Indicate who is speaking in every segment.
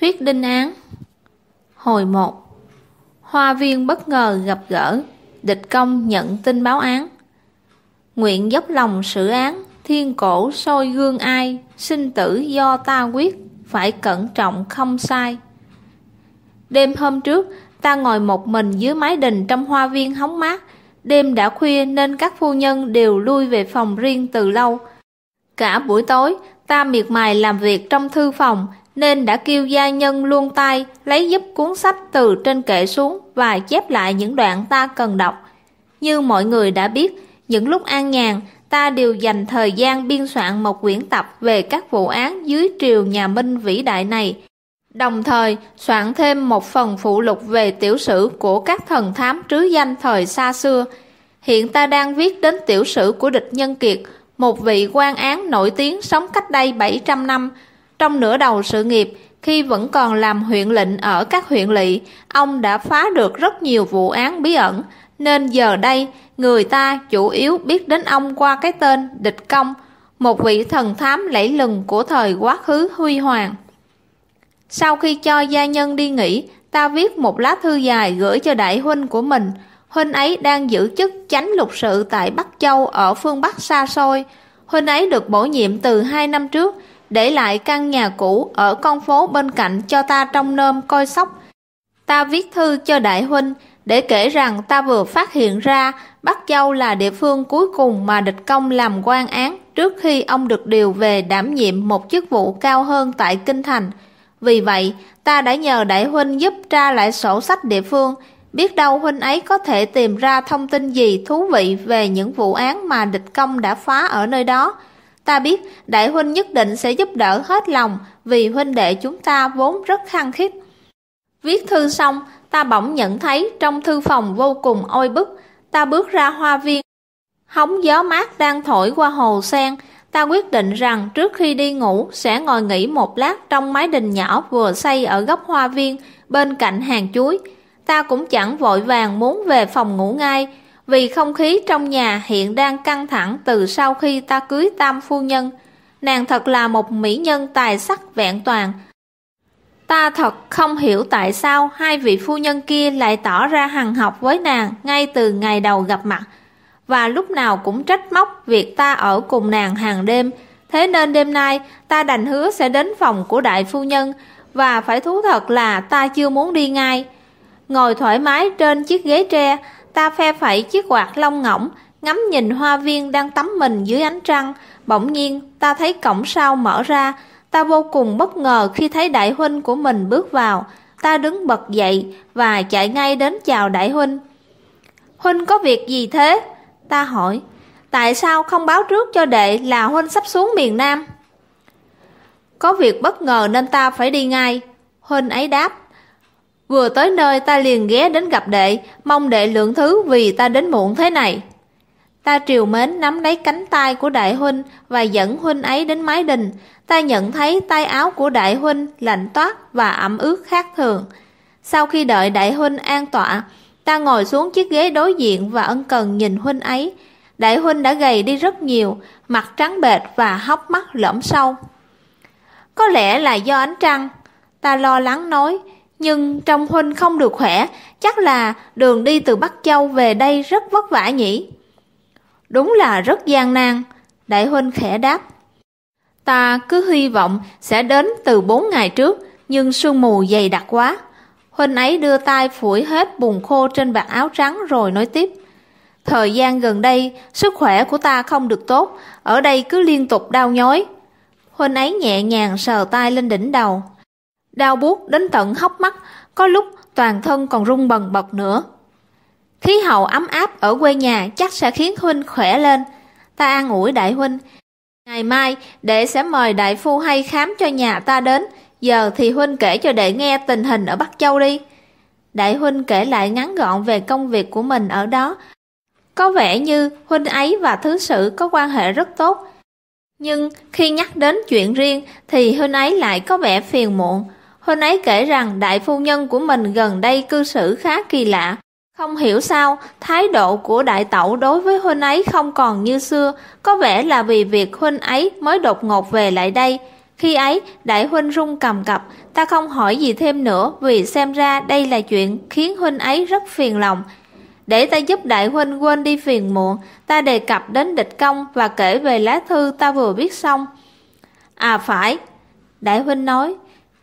Speaker 1: Thuyết đinh án Hồi 1 Hoa viên bất ngờ gặp gỡ, Địch công nhận tin báo án. Nguyện dốc lòng xử án, Thiên cổ soi gương ai, Sinh tử do ta quyết, Phải cẩn trọng không sai. Đêm hôm trước, Ta ngồi một mình dưới mái đình Trong hoa viên hóng mát. Đêm đã khuya nên các phu nhân đều lui về phòng riêng từ lâu. Cả buổi tối, ta miệt mài làm việc trong thư phòng nên đã kêu gia nhân luôn tay lấy giúp cuốn sách từ trên kệ xuống và chép lại những đoạn ta cần đọc. Như mọi người đã biết, những lúc an nhàn, ta đều dành thời gian biên soạn một quyển tập về các vụ án dưới triều nhà Minh vĩ đại này. Đồng thời, soạn thêm một phần phụ lục về tiểu sử của các thần thám trứ danh thời xa xưa. Hiện ta đang viết đến tiểu sử của địch nhân kiệt, một vị quan án nổi tiếng sống cách đây 700 năm, trong nửa đầu sự nghiệp, khi vẫn còn làm huyện lệnh ở các huyện lỵ, ông đã phá được rất nhiều vụ án bí ẩn, nên giờ đây người ta chủ yếu biết đến ông qua cái tên Địch Công, một vị thần thám lẫy lừng của thời quá khứ huy hoàng. Sau khi cho gia nhân đi nghỉ, ta viết một lá thư dài gửi cho đại huynh của mình. Huynh ấy đang giữ chức chánh lục sự tại Bắc Châu ở phương Bắc xa xôi. Huynh ấy được bổ nhiệm từ hai năm trước, để lại căn nhà cũ ở con phố bên cạnh cho ta trong nôm coi sóc. Ta viết thư cho đại huynh để kể rằng ta vừa phát hiện ra Bắc Châu là địa phương cuối cùng mà địch công làm quan án trước khi ông được điều về đảm nhiệm một chức vụ cao hơn tại Kinh Thành. Vì vậy, ta đã nhờ đại huynh giúp tra lại sổ sách địa phương, biết đâu huynh ấy có thể tìm ra thông tin gì thú vị về những vụ án mà địch công đã phá ở nơi đó, Ta biết đại huynh nhất định sẽ giúp đỡ hết lòng vì huynh đệ chúng ta vốn rất khăng khít. Viết thư xong, ta bỗng nhận thấy trong thư phòng vô cùng oi bức. Ta bước ra hoa viên. Hóng gió mát đang thổi qua hồ sen. Ta quyết định rằng trước khi đi ngủ sẽ ngồi nghỉ một lát trong mái đình nhỏ vừa xây ở góc hoa viên bên cạnh hàng chuối. Ta cũng chẳng vội vàng muốn về phòng ngủ ngay vì không khí trong nhà hiện đang căng thẳng từ sau khi ta cưới tam phu nhân. Nàng thật là một mỹ nhân tài sắc vẹn toàn. Ta thật không hiểu tại sao hai vị phu nhân kia lại tỏ ra hằng học với nàng ngay từ ngày đầu gặp mặt và lúc nào cũng trách móc việc ta ở cùng nàng hàng đêm. Thế nên đêm nay ta đành hứa sẽ đến phòng của đại phu nhân và phải thú thật là ta chưa muốn đi ngay. Ngồi thoải mái trên chiếc ghế tre, Ta phe phẩy chiếc quạt lông ngỗng, ngắm nhìn hoa viên đang tắm mình dưới ánh trăng. Bỗng nhiên, ta thấy cổng sau mở ra. Ta vô cùng bất ngờ khi thấy đại huynh của mình bước vào. Ta đứng bật dậy và chạy ngay đến chào đại huynh. Huynh có việc gì thế? Ta hỏi. Tại sao không báo trước cho đệ là huynh sắp xuống miền Nam? Có việc bất ngờ nên ta phải đi ngay. Huynh ấy đáp. Vừa tới nơi ta liền ghé đến gặp đệ, mong đệ lượng thứ vì ta đến muộn thế này. Ta triều mến nắm lấy cánh tay của đại huynh và dẫn huynh ấy đến mái đình. Ta nhận thấy tay áo của đại huynh lạnh toát và ẩm ướt khác thường. Sau khi đợi đại huynh an tọa, ta ngồi xuống chiếc ghế đối diện và ân cần nhìn huynh ấy. Đại huynh đã gầy đi rất nhiều, mặt trắng bệch và hốc mắt lõm sâu. Có lẽ là do ánh trăng, ta lo lắng nói, nhưng trong huynh không được khỏe, chắc là đường đi từ Bắc Châu về đây rất vất vả nhỉ? Đúng là rất gian nan, đại huynh khẽ đáp. Ta cứ hy vọng sẽ đến từ bốn ngày trước, nhưng sương mù dày đặc quá. Huynh ấy đưa tay phủi hết bùn khô trên vạt áo trắng rồi nói tiếp. Thời gian gần đây, sức khỏe của ta không được tốt, ở đây cứ liên tục đau nhói. Huynh ấy nhẹ nhàng sờ tay lên đỉnh đầu, đau buốt đến tận hốc mắt, có lúc toàn thân còn rung bần bật nữa. Khí hậu ấm áp ở quê nhà chắc sẽ khiến Huynh khỏe lên. Ta an ủi đại huynh. Ngày mai, đệ sẽ mời đại phu hay khám cho nhà ta đến. Giờ thì Huynh kể cho đệ nghe tình hình ở Bắc Châu đi. Đại huynh kể lại ngắn gọn về công việc của mình ở đó. Có vẻ như huynh ấy và thứ sự có quan hệ rất tốt. Nhưng khi nhắc đến chuyện riêng thì huynh ấy lại có vẻ phiền muộn. Huynh ấy kể rằng đại phu nhân của mình gần đây cư xử khá kỳ lạ. Không hiểu sao, thái độ của đại tẩu đối với huynh ấy không còn như xưa, có vẻ là vì việc huynh ấy mới đột ngột về lại đây. Khi ấy, đại huynh rung cầm cập, ta không hỏi gì thêm nữa vì xem ra đây là chuyện khiến huynh ấy rất phiền lòng. Để ta giúp đại huynh quên đi phiền muộn, ta đề cập đến địch công và kể về lá thư ta vừa viết xong. À phải, đại huynh nói,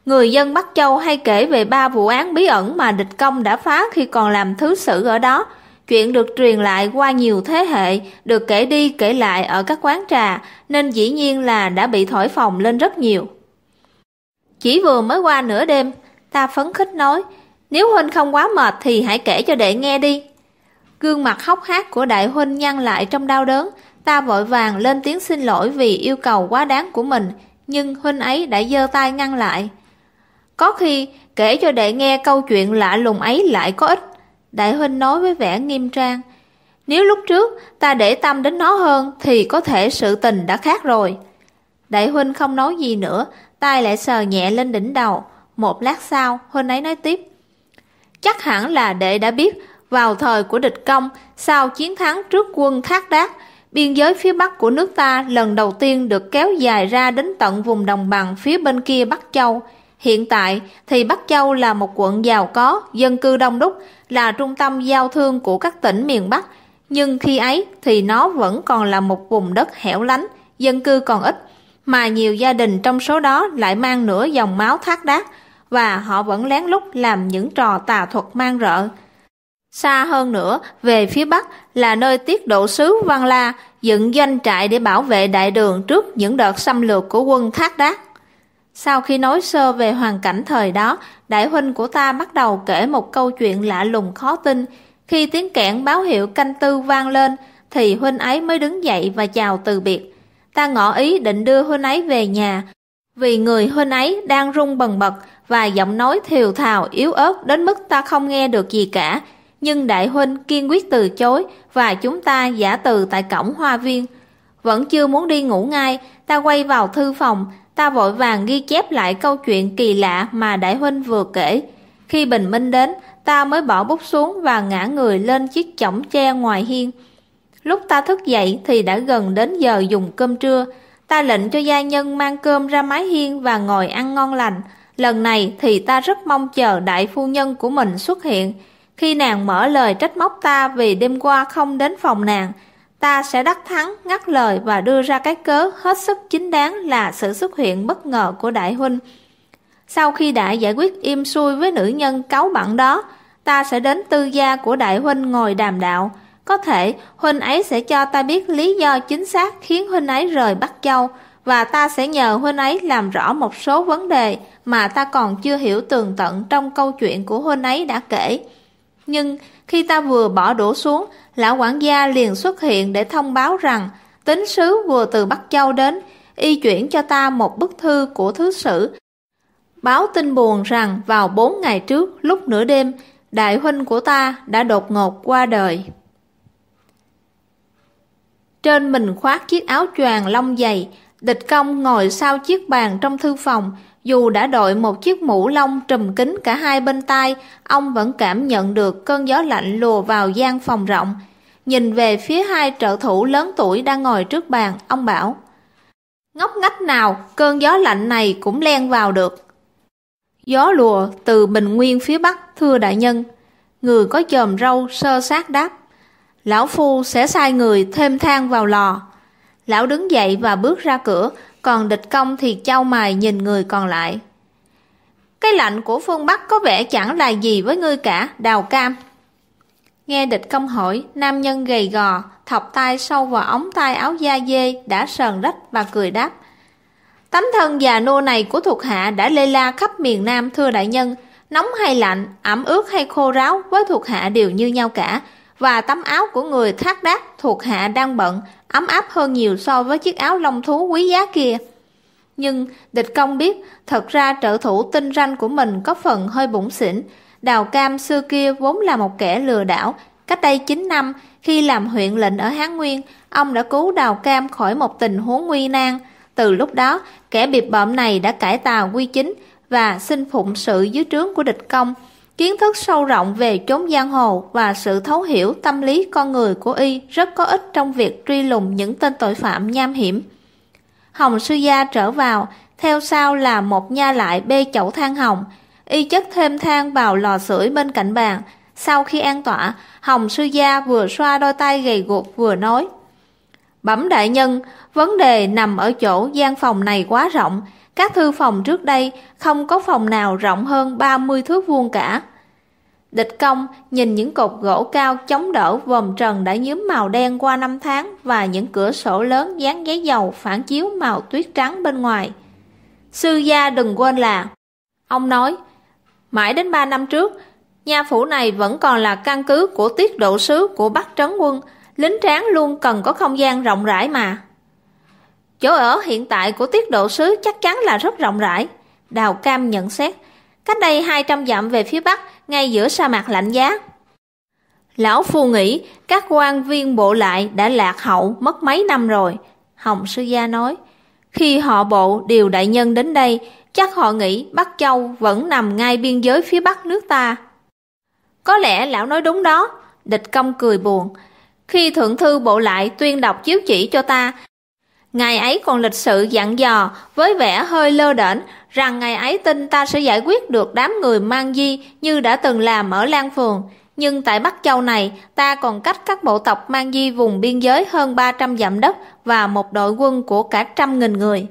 Speaker 1: người dân Bắc Châu hay kể về ba vụ án bí ẩn mà địch công đã phá khi còn làm thứ sử ở đó. Chuyện được truyền lại qua nhiều thế hệ, được kể đi kể lại ở các quán trà, nên dĩ nhiên là đã bị thổi phồng lên rất nhiều. Chỉ vừa mới qua nửa đêm, ta phấn khích nói, nếu huynh không quá mệt thì hãy kể cho đệ nghe đi. Gương mặt hốc hác của đại huynh nhăn lại trong đau đớn, ta vội vàng lên tiếng xin lỗi vì yêu cầu quá đáng của mình, nhưng huynh ấy đã giơ tay ngăn lại. Có khi kể cho đệ nghe câu chuyện lạ lùng ấy lại có ích. Đại huynh nói với vẻ nghiêm trang. Nếu lúc trước ta để tâm đến nó hơn thì có thể sự tình đã khác rồi. Đại huynh không nói gì nữa, tay lại sờ nhẹ lên đỉnh đầu. Một lát sau, huynh ấy nói tiếp. Chắc hẳn là đệ đã biết, vào thời của địch công, sau chiến thắng trước quân Thác đác biên giới phía bắc của nước ta lần đầu tiên được kéo dài ra đến tận vùng đồng bằng phía bên kia Bắc Châu. Hiện tại thì Bắc Châu là một quận giàu có, dân cư đông đúc, là trung tâm giao thương của các tỉnh miền Bắc, nhưng khi ấy thì nó vẫn còn là một vùng đất hẻo lánh, dân cư còn ít, mà nhiều gia đình trong số đó lại mang nửa dòng máu thác đát, và họ vẫn lén lút làm những trò tà thuật mang rợ. Xa hơn nữa, về phía Bắc là nơi tiết độ sứ Văn La dựng doanh trại để bảo vệ đại đường trước những đợt xâm lược của quân Thác Đát. Sau khi nói sơ về hoàn cảnh thời đó, đại huynh của ta bắt đầu kể một câu chuyện lạ lùng khó tin. Khi tiếng kẽn báo hiệu canh tư vang lên, thì huynh ấy mới đứng dậy và chào từ biệt. Ta ngỏ ý định đưa huynh ấy về nhà, vì người huynh ấy đang run bần bật và giọng nói thiều thào yếu ớt đến mức ta không nghe được gì cả. Nhưng đại huynh kiên quyết từ chối và chúng ta giả từ tại cổng hoa viên. Vẫn chưa muốn đi ngủ ngay, ta quay vào thư phòng, ta vội vàng ghi chép lại câu chuyện kỳ lạ mà đại huynh vừa kể. Khi bình minh đến, ta mới bỏ bút xuống và ngã người lên chiếc chõng tre ngoài hiên. Lúc ta thức dậy thì đã gần đến giờ dùng cơm trưa. Ta lệnh cho gia nhân mang cơm ra mái hiên và ngồi ăn ngon lành. Lần này thì ta rất mong chờ đại phu nhân của mình xuất hiện. Khi nàng mở lời trách móc ta vì đêm qua không đến phòng nàng, ta sẽ đắc thắng, ngắt lời và đưa ra cái cớ hết sức chính đáng là sự xuất hiện bất ngờ của đại huynh. Sau khi đã giải quyết im xuôi với nữ nhân cáu bẳn đó, ta sẽ đến tư gia của đại huynh ngồi đàm đạo. Có thể huynh ấy sẽ cho ta biết lý do chính xác khiến huynh ấy rời Bắc Châu và ta sẽ nhờ huynh ấy làm rõ một số vấn đề mà ta còn chưa hiểu tường tận trong câu chuyện của huynh ấy đã kể. Nhưng khi ta vừa bỏ đổ xuống, lão quản gia liền xuất hiện để thông báo rằng tính sứ vừa từ Bắc Châu đến, y chuyển cho ta một bức thư của thứ sử. Báo tin buồn rằng vào bốn ngày trước, lúc nửa đêm, đại huynh của ta đã đột ngột qua đời. Trên mình khoác chiếc áo choàng lông dày, địch công ngồi sau chiếc bàn trong thư phòng, dù đã đội một chiếc mũ lông trùm kín cả hai bên tai, ông vẫn cảm nhận được cơn gió lạnh lùa vào gian phòng rộng. Nhìn về phía hai trợ thủ lớn tuổi đang ngồi trước bàn, ông bảo Ngóc ngách nào, cơn gió lạnh này cũng len vào được. Gió lùa từ bình nguyên phía bắc, thưa đại nhân. Người có chòm râu sơ sát đáp. Lão Phu sẽ sai người thêm than vào lò. Lão đứng dậy và bước ra cửa, còn địch công thì trao mày nhìn người còn lại. Cái lạnh của phương Bắc có vẻ chẳng là gì với ngươi cả, đào cam. Nghe địch công hỏi, nam nhân gầy gò, thọc tay sâu vào ống tay áo da dê, đã sờn rách và cười đáp. Tấm thân già nô này của thuộc hạ đã lê la khắp miền Nam thưa đại nhân, nóng hay lạnh, ẩm ướt hay khô ráo với thuộc hạ đều như nhau cả, và tấm áo của người thác đác thuộc hạ đang bận ấm áp hơn nhiều so với chiếc áo lông thú quý giá kia. Nhưng địch công biết, thật ra trợ thủ tinh ranh của mình có phần hơi bụng xỉn. Đào Cam xưa kia vốn là một kẻ lừa đảo. Cách đây 9 năm, khi làm huyện lệnh ở Hán Nguyên, ông đã cứu Đào Cam khỏi một tình huống nguy nan. Từ lúc đó, kẻ biệt bợm này đã cải tà quy chính và xin phụng sự dưới trướng của địch công. Kiến thức sâu rộng về chốn giang hồ và sự thấu hiểu tâm lý con người của y rất có ích trong việc truy lùng những tên tội phạm nham hiểm. Hồng Sư Gia trở vào, theo sau là một nha lại bê chậu than hồng, y chất thêm than vào lò sưởi bên cạnh bàn. Sau khi an tọa, Hồng sư gia vừa xoa đôi tay gầy guộc vừa nói. Bẩm đại nhân, vấn đề nằm ở chỗ gian phòng này quá rộng. Các thư phòng trước đây không có phòng nào rộng hơn 30 thước vuông cả. Địch công nhìn những cột gỗ cao chống đỡ vòm trần đã nhúm màu đen qua năm tháng và những cửa sổ lớn dán giấy dầu phản chiếu màu tuyết trắng bên ngoài. Sư gia đừng quên là, Ông nói, Mãi đến ba năm trước, nhà phủ này vẫn còn là căn cứ của tiết độ sứ của Bắc Trấn Quân, Lính tráng luôn cần có không gian rộng rãi mà Chỗ ở hiện tại của tiết độ sứ chắc chắn là rất rộng rãi Đào Cam nhận xét Cách đây 200 dặm về phía Bắc Ngay giữa sa mạc lạnh giá Lão Phu nghĩ các quan viên bộ lại đã lạc hậu mất mấy năm rồi Hồng Sư Gia nói khi họ bộ điều đại nhân đến đây, chắc họ nghĩ Bắc Châu vẫn nằm ngay biên giới phía bắc nước ta. Có lẽ lão nói đúng đó, địch công cười buồn. Khi thượng thư bộ lại tuyên đọc chiếu chỉ cho ta, ngài ấy còn lịch sự dặn dò với vẻ hơi lơ đễnh rằng ngài ấy tin ta sẽ giải quyết được đám người mang di như đã từng làm ở Lan Phường. Nhưng tại Bắc Châu này, ta còn cách các bộ tộc mang di vùng biên giới hơn 300 dặm đất và một đội quân của cả trăm nghìn người.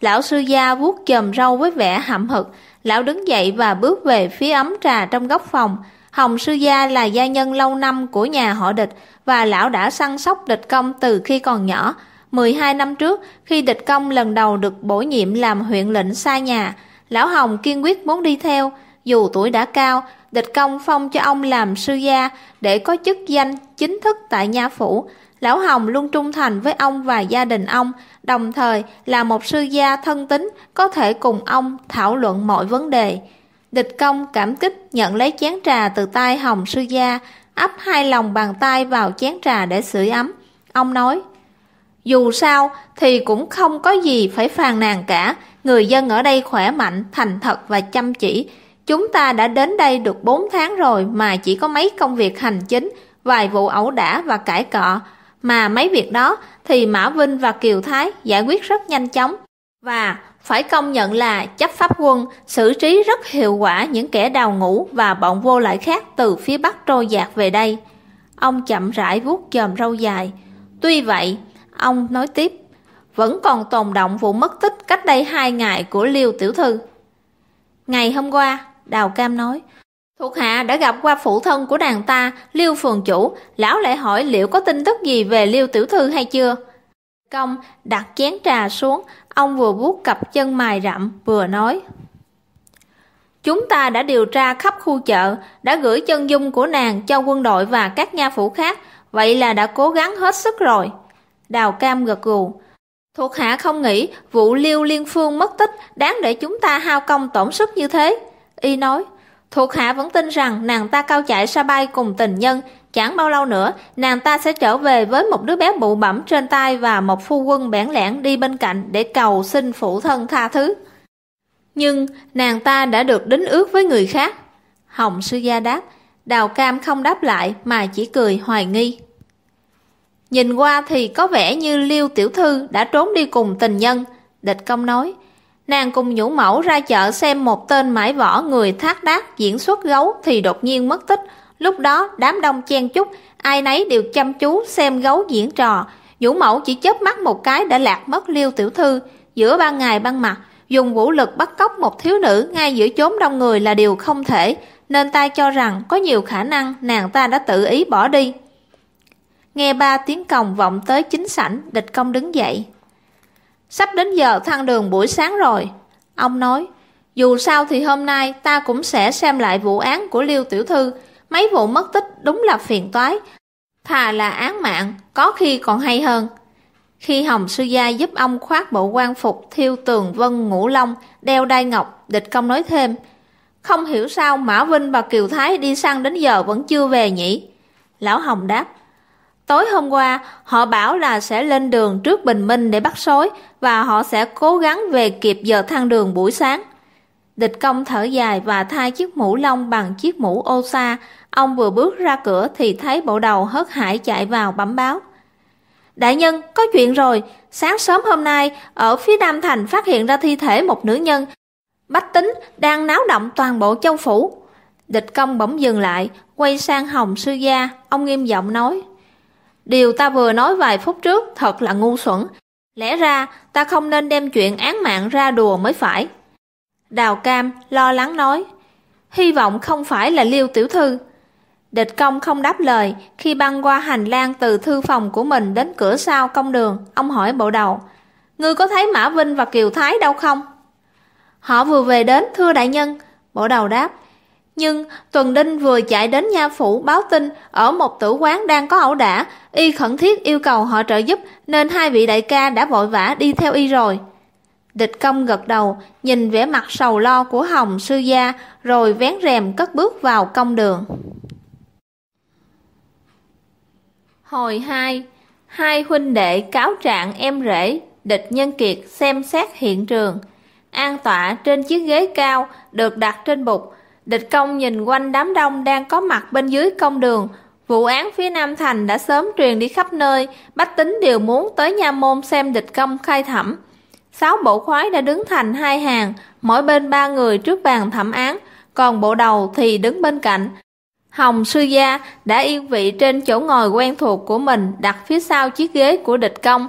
Speaker 1: Lão sư gia vuốt chòm râu với vẻ hậm hực, lão đứng dậy và bước về phía ấm trà trong góc phòng. Hồng sư gia là gia nhân lâu năm của nhà họ địch và lão đã săn sóc địch công từ khi còn nhỏ. 12 năm trước, khi địch công lần đầu được bổ nhiệm làm huyện lệnh xa nhà, lão Hồng kiên quyết muốn đi theo. Dù tuổi đã cao, địch công phong cho ông làm sư gia để có chức danh chính thức tại nha phủ. Lão Hồng luôn trung thành với ông và gia đình ông, đồng thời là một sư gia thân tín có thể cùng ông thảo luận mọi vấn đề. Địch công cảm kích nhận lấy chén trà từ tay Hồng sư gia, ấp hai lòng bàn tay vào chén trà để sưởi ấm. Ông nói, dù sao thì cũng không có gì phải phàn nàn cả, người dân ở đây khỏe mạnh, thành thật và chăm chỉ. Chúng ta đã đến đây được 4 tháng rồi mà chỉ có mấy công việc hành chính, vài vụ ẩu đả và cãi cọ, mà mấy việc đó thì Mã Vinh và Kiều Thái giải quyết rất nhanh chóng. Và phải công nhận là chấp pháp quân xử trí rất hiệu quả những kẻ đào ngũ và bọn vô lại khác từ phía Bắc trôi dạt về đây. Ông chậm rãi vuốt chòm râu dài. Tuy vậy, ông nói tiếp, vẫn còn tồn động vụ mất tích cách đây hai ngày của Liêu Tiểu Thư. Ngày hôm qua, Đào Cam nói, Thuộc hạ đã gặp qua phụ thân của nàng ta, Liêu Phường Chủ, lão lại hỏi liệu có tin tức gì về Liêu Tiểu Thư hay chưa. Công đặt chén trà xuống, ông vừa vuốt cặp chân mài rậm, vừa nói. Chúng ta đã điều tra khắp khu chợ, đã gửi chân dung của nàng cho quân đội và các nha phủ khác, vậy là đã cố gắng hết sức rồi. Đào Cam gật gù. Thuộc hạ không nghĩ vụ Liêu Liên Phương mất tích đáng để chúng ta hao công tổn sức như thế. Y nói, Thuộc hạ vẫn tin rằng nàng ta cao chạy sa bay cùng tình nhân, chẳng bao lâu nữa nàng ta sẽ trở về với một đứa bé bụ bẩm trên tay và một phu quân bẽn lẽn đi bên cạnh để cầu xin phụ thân tha thứ. Nhưng nàng ta đã được đính ước với người khác. Hồng sư gia đáp, đào cam không đáp lại mà chỉ cười hoài nghi. Nhìn qua thì có vẻ như Liêu Tiểu Thư đã trốn đi cùng tình nhân, địch công nói. Nàng cùng nhũ mẫu ra chợ xem một tên mãi võ người thác đác diễn xuất gấu thì đột nhiên mất tích. Lúc đó đám đông chen chúc, ai nấy đều chăm chú xem gấu diễn trò. Nhũ mẫu chỉ chớp mắt một cái đã lạc mất liêu tiểu thư. Giữa ban ngày ban mặt, dùng vũ lực bắt cóc một thiếu nữ ngay giữa chốn đông người là điều không thể, nên ta cho rằng có nhiều khả năng nàng ta đã tự ý bỏ đi. Nghe ba tiếng còng vọng tới chính sảnh, địch công đứng dậy. Sắp đến giờ thăng đường buổi sáng rồi. Ông nói, dù sao thì hôm nay ta cũng sẽ xem lại vụ án của Liêu Tiểu Thư. Mấy vụ mất tích đúng là phiền toái. Thà là án mạng, có khi còn hay hơn. Khi Hồng Sư Gia giúp ông khoác bộ quan phục thiêu tường vân ngũ long, đeo đai ngọc, địch công nói thêm. Không hiểu sao Mã Vinh và Kiều Thái đi săn đến giờ vẫn chưa về nhỉ? Lão Hồng đáp, Tối hôm qua, họ bảo là sẽ lên đường trước bình minh để bắt sói và họ sẽ cố gắng về kịp giờ thăng đường buổi sáng. Địch công thở dài và thay chiếc mũ lông bằng chiếc mũ ô sa. Ông vừa bước ra cửa thì thấy bộ đầu hớt hải chạy vào bấm báo. Đại nhân, có chuyện rồi, sáng sớm hôm nay, ở phía Nam Thành phát hiện ra thi thể một nữ nhân. Bách tính đang náo động toàn bộ châu phủ. Địch công bỗng dừng lại, quay sang Hồng Sư Gia, ông nghiêm giọng nói. Điều ta vừa nói vài phút trước thật là ngu xuẩn. Lẽ ra ta không nên đem chuyện án mạng ra đùa mới phải. Đào Cam lo lắng nói. Hy vọng không phải là Liêu Tiểu Thư. Địch công không đáp lời, khi băng qua hành lang từ thư phòng của mình đến cửa sau công đường, ông hỏi bộ đầu. Ngươi có thấy Mã Vinh và Kiều Thái đâu không? Họ vừa về đến, thưa đại nhân. Bộ đầu đáp. Nhưng Tuần Đinh vừa chạy đến nha phủ báo tin ở một tử quán đang có ẩu đả, y khẩn thiết yêu cầu họ trợ giúp nên hai vị đại ca đã vội vã đi theo y rồi. Địch công gật đầu, nhìn vẻ mặt sầu lo của Hồng sư gia rồi vén rèm cất bước vào công đường. Hồi 2 Hai huynh đệ cáo trạng em rể, địch nhân kiệt xem xét hiện trường. An tọa trên chiếc ghế cao được đặt trên bục, Địch công nhìn quanh đám đông đang có mặt bên dưới công đường. Vụ án phía Nam Thành đã sớm truyền đi khắp nơi, bách tính đều muốn tới nha môn xem địch công khai thẩm. Sáu bộ khoái đã đứng thành hai hàng, mỗi bên ba người trước bàn thẩm án, còn bộ đầu thì đứng bên cạnh. Hồng Sư Gia đã yên vị trên chỗ ngồi quen thuộc của mình đặt phía sau chiếc ghế của địch công.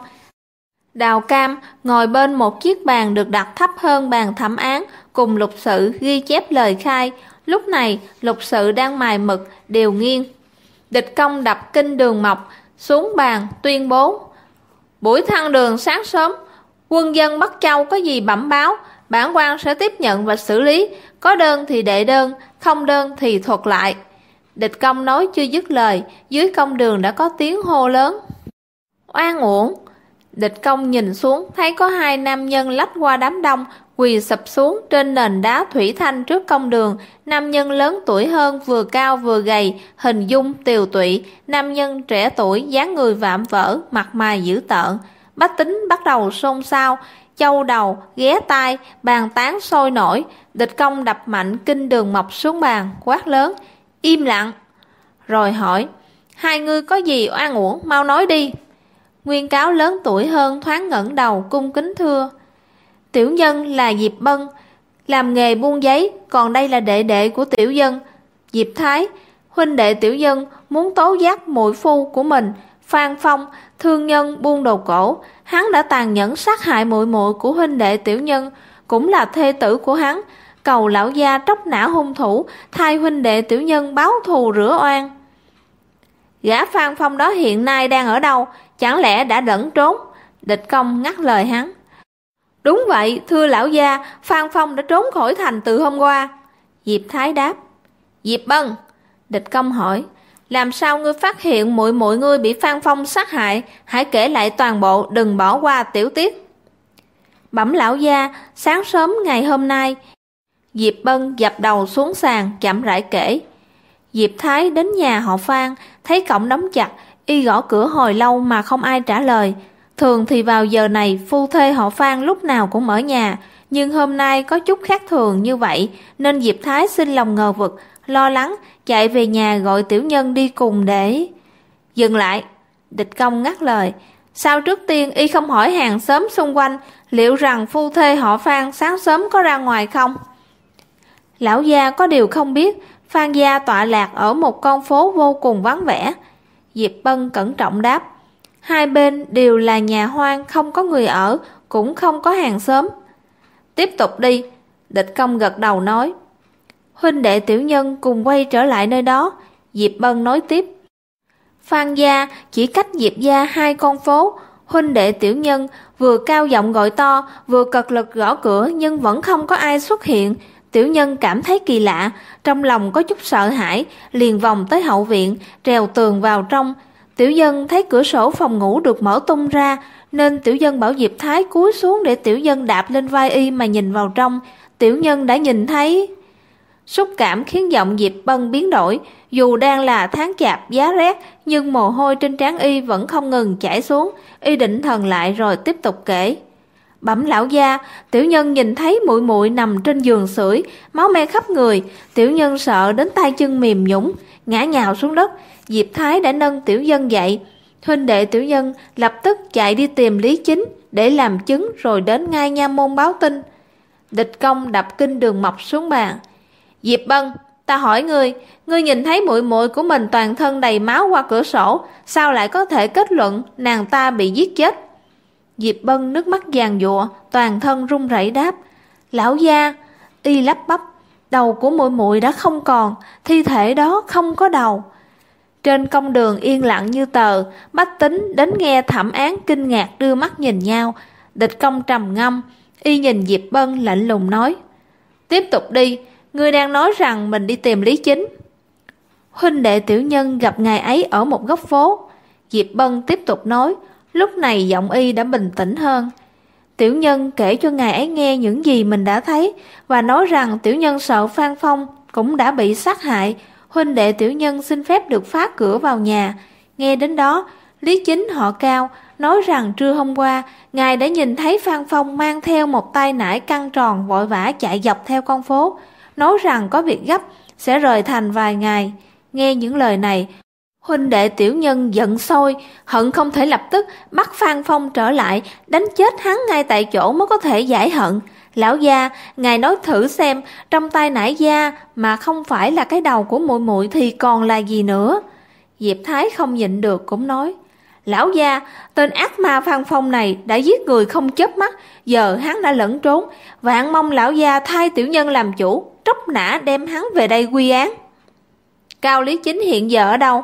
Speaker 1: Đào Cam ngồi bên một chiếc bàn được đặt thấp hơn bàn thẩm án, cùng lục sự ghi chép lời khai. Lúc này, lục sự đang mài mực, đều nghiêng. Địch công đập kinh đường mọc, xuống bàn, tuyên bố. Buổi thăng đường sáng sớm, quân dân Bắc Châu có gì bẩm báo, bản quan sẽ tiếp nhận và xử lý. Có đơn thì đệ đơn, không đơn thì thuật lại. Địch công nói chưa dứt lời, dưới công đường đã có tiếng hô lớn. Oan uổng! Địch công nhìn xuống, thấy có hai nam nhân lách qua đám đông, quỳ sập xuống trên nền đá thủy thanh trước công đường. Nam nhân lớn tuổi hơn, vừa cao vừa gầy, hình dung tiều tụy. Nam nhân trẻ tuổi, dáng người vạm vỡ, mặt mày dữ tợn. Bách tính bắt đầu xôn xao, châu đầu, ghé tai, bàn tán sôi nổi. Địch công đập mạnh kinh đường mọc xuống bàn, quát lớn. Im lặng. Rồi hỏi, hai ngươi có gì oan uổng, mau nói đi. Nguyên cáo lớn tuổi hơn thoáng ngẩng đầu cung kính thưa. Tiểu nhân là Diệp Bân, làm nghề buôn giấy, còn đây là đệ đệ của tiểu dân. Diệp Thái, huynh đệ tiểu dân muốn tố giác muội phu của mình, Phan Phong, thương nhân buôn đồ cổ, hắn đã tàn nhẫn sát hại muội muội của huynh đệ tiểu nhân, cũng là thê tử của hắn, cầu lão gia tróc não hung thủ, thay huynh đệ tiểu nhân báo thù rửa oan. Gã Phan Phong đó hiện nay đang ở đâu, chẳng lẽ đã lẫn trốn? Địch công ngắt lời hắn. Đúng vậy, thưa lão gia, Phan Phong đã trốn khỏi thành từ hôm qua. Diệp Thái đáp. Diệp Bân, địch công hỏi, làm sao ngươi phát hiện muội muội ngươi bị Phan Phong sát hại, hãy kể lại toàn bộ, đừng bỏ qua tiểu tiết. Bẩm lão gia, sáng sớm ngày hôm nay, Diệp Bân dập đầu xuống sàn, chậm rãi kể. Diệp Thái đến nhà họ Phan, thấy cổng đóng chặt, y gõ cửa hồi lâu mà không ai trả lời. Thường thì vào giờ này phu thê họ Phan lúc nào cũng ở nhà, nhưng hôm nay có chút khác thường như vậy nên Diệp Thái xin lòng ngờ vực, lo lắng, chạy về nhà gọi tiểu nhân đi cùng để... Dừng lại, địch công ngắt lời. Sao trước tiên y không hỏi hàng xóm xung quanh liệu rằng phu thê họ Phan sáng sớm có ra ngoài không? Lão gia có điều không biết, Phan gia tọa lạc ở một con phố vô cùng vắng vẻ. Diệp Bân cẩn trọng đáp, hai bên đều là nhà hoang không có người ở, cũng không có hàng xóm. Tiếp tục đi, địch công gật đầu nói. Huynh đệ tiểu nhân cùng quay trở lại nơi đó, Diệp Bân nói tiếp. Phan gia chỉ cách Diệp gia hai con phố, huynh đệ tiểu nhân vừa cao giọng gọi to, vừa cật lực gõ cửa nhưng vẫn không có ai xuất hiện, Tiểu nhân cảm thấy kỳ lạ, trong lòng có chút sợ hãi, liền vòng tới hậu viện, trèo tường vào trong. Tiểu dân thấy cửa sổ phòng ngủ được mở tung ra, nên tiểu dân bảo Diệp Thái cúi xuống để tiểu dân đạp lên vai y mà nhìn vào trong. Tiểu nhân đã nhìn thấy... Xúc cảm khiến giọng Diệp Bân biến đổi, dù đang là tháng chạp giá rét, nhưng mồ hôi trên trán y vẫn không ngừng chảy xuống, y định thần lại rồi tiếp tục kể. Bẩm lão gia, tiểu nhân nhìn thấy muội muội nằm trên giường sưởi, máu me khắp người, tiểu nhân sợ đến tay chân mềm nhũng, ngã nhào xuống đất. Diệp Thái đã nâng tiểu nhân dậy. Huynh đệ tiểu nhân lập tức chạy đi tìm Lý Chính để làm chứng rồi đến ngay nha môn báo tin. Địch công đập kinh đường mọc xuống bàn. Diệp Bân, ta hỏi ngươi, ngươi nhìn thấy muội muội của mình toàn thân đầy máu qua cửa sổ, sao lại có thể kết luận nàng ta bị giết chết? Diệp Bân nước mắt giàn giụa, toàn thân run rẩy đáp: "Lão gia, y lắp bắp, đầu của muội muội đã không còn, thi thể đó không có đầu." Trên công đường yên lặng như tờ, bách tính đến nghe thẩm án kinh ngạc đưa mắt nhìn nhau. Địch công trầm ngâm, y nhìn Diệp Bân lạnh lùng nói. Tiếp tục đi, ngươi đang nói rằng mình đi tìm Lý Chính. Huynh đệ tiểu nhân gặp ngài ấy ở một góc phố. Diệp Bân tiếp tục nói, lúc này giọng y đã bình tĩnh hơn. Tiểu nhân kể cho ngài ấy nghe những gì mình đã thấy và nói rằng tiểu nhân sợ Phan Phong cũng đã bị sát hại, huynh đệ tiểu nhân xin phép được phá cửa vào nhà. Nghe đến đó, Lý Chính họ cao, nói rằng trưa hôm qua, ngài đã nhìn thấy Phan Phong mang theo một tay nải căng tròn vội vã chạy dọc theo con phố, nói rằng có việc gấp, sẽ rời thành vài ngày. Nghe những lời này, huynh đệ tiểu nhân giận sôi, hận không thể lập tức bắt Phan Phong trở lại, đánh chết hắn ngay tại chỗ mới có thể giải hận. Lão gia, ngài nói thử xem, trong tay nải gia mà không phải là cái đầu của muội muội thì còn là gì nữa? Diệp Thái không nhịn được cũng nói, Lão gia, tên ác ma Phan Phong này đã giết người không chớp mắt, giờ hắn đã lẫn trốn, vạn mong lão gia thay tiểu nhân làm chủ, tróc nã đem hắn về đây quy án. Cao Lý Chính hiện giờ ở đâu?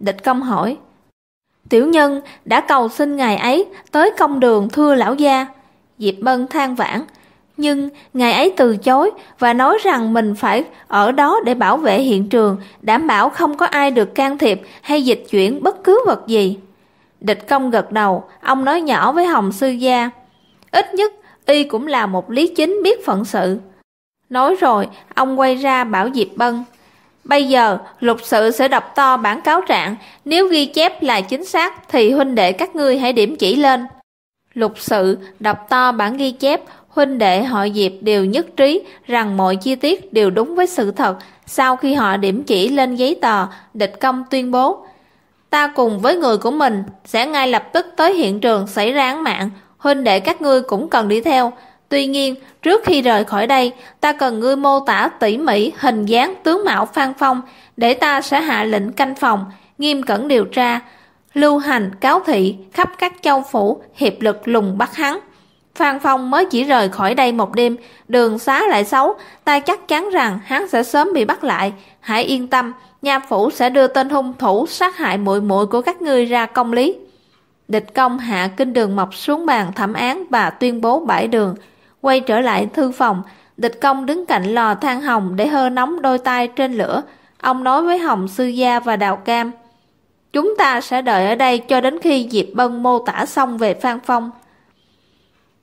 Speaker 1: Địch công hỏi. Tiểu nhân đã cầu xin ngài ấy tới công đường thưa lão gia. Diệp Bân than vãn, nhưng ngài ấy từ chối và nói rằng mình phải ở đó để bảo vệ hiện trường, đảm bảo không có ai được can thiệp hay dịch chuyển bất cứ vật gì. Địch công gật đầu, ông nói nhỏ với Hồng Sư Gia. Ít nhất, y cũng là một lý chính biết phận sự. Nói rồi, ông quay ra bảo Diệp Bân. Bây giờ, lục sự sẽ đọc to bản cáo trạng, nếu ghi chép là chính xác thì huynh đệ các ngươi hãy điểm chỉ lên. Lục sự đọc to bản ghi chép, huynh đệ họ Diệp đều nhất trí rằng mọi chi tiết đều đúng với sự thật. Sau khi họ điểm chỉ lên giấy tờ, địch công tuyên bố Ta cùng với người của mình sẽ ngay lập tức tới hiện trường xảy ra án mạng, huynh đệ các ngươi cũng cần đi theo. Tuy nhiên, trước khi rời khỏi đây, ta cần ngươi mô tả tỉ mỉ hình dáng tướng mạo Phan Phong, để ta sẽ hạ lệnh canh phòng, nghiêm cẩn điều tra, lưu hành cáo thị khắp các châu phủ, hiệp lực lùng bắt hắn. Phan Phong mới chỉ rời khỏi đây một đêm, đường xá lại xấu, ta chắc chắn rằng hắn sẽ sớm bị bắt lại. Hãy yên tâm, nhà phủ sẽ đưa tên hung thủ sát hại muội muội của các ngươi ra công lý. Địch công hạ kinh đường mọc xuống bàn thẩm án và tuyên bố bãi đường. Quay trở lại thư phòng, địch công đứng cạnh lò than hồng để hơ nóng đôi tay trên lửa. Ông nói với Hồng Sư Gia và Đào Cam. Chúng ta sẽ đợi ở đây cho đến khi Diệp Bân mô tả xong về Phan Phong.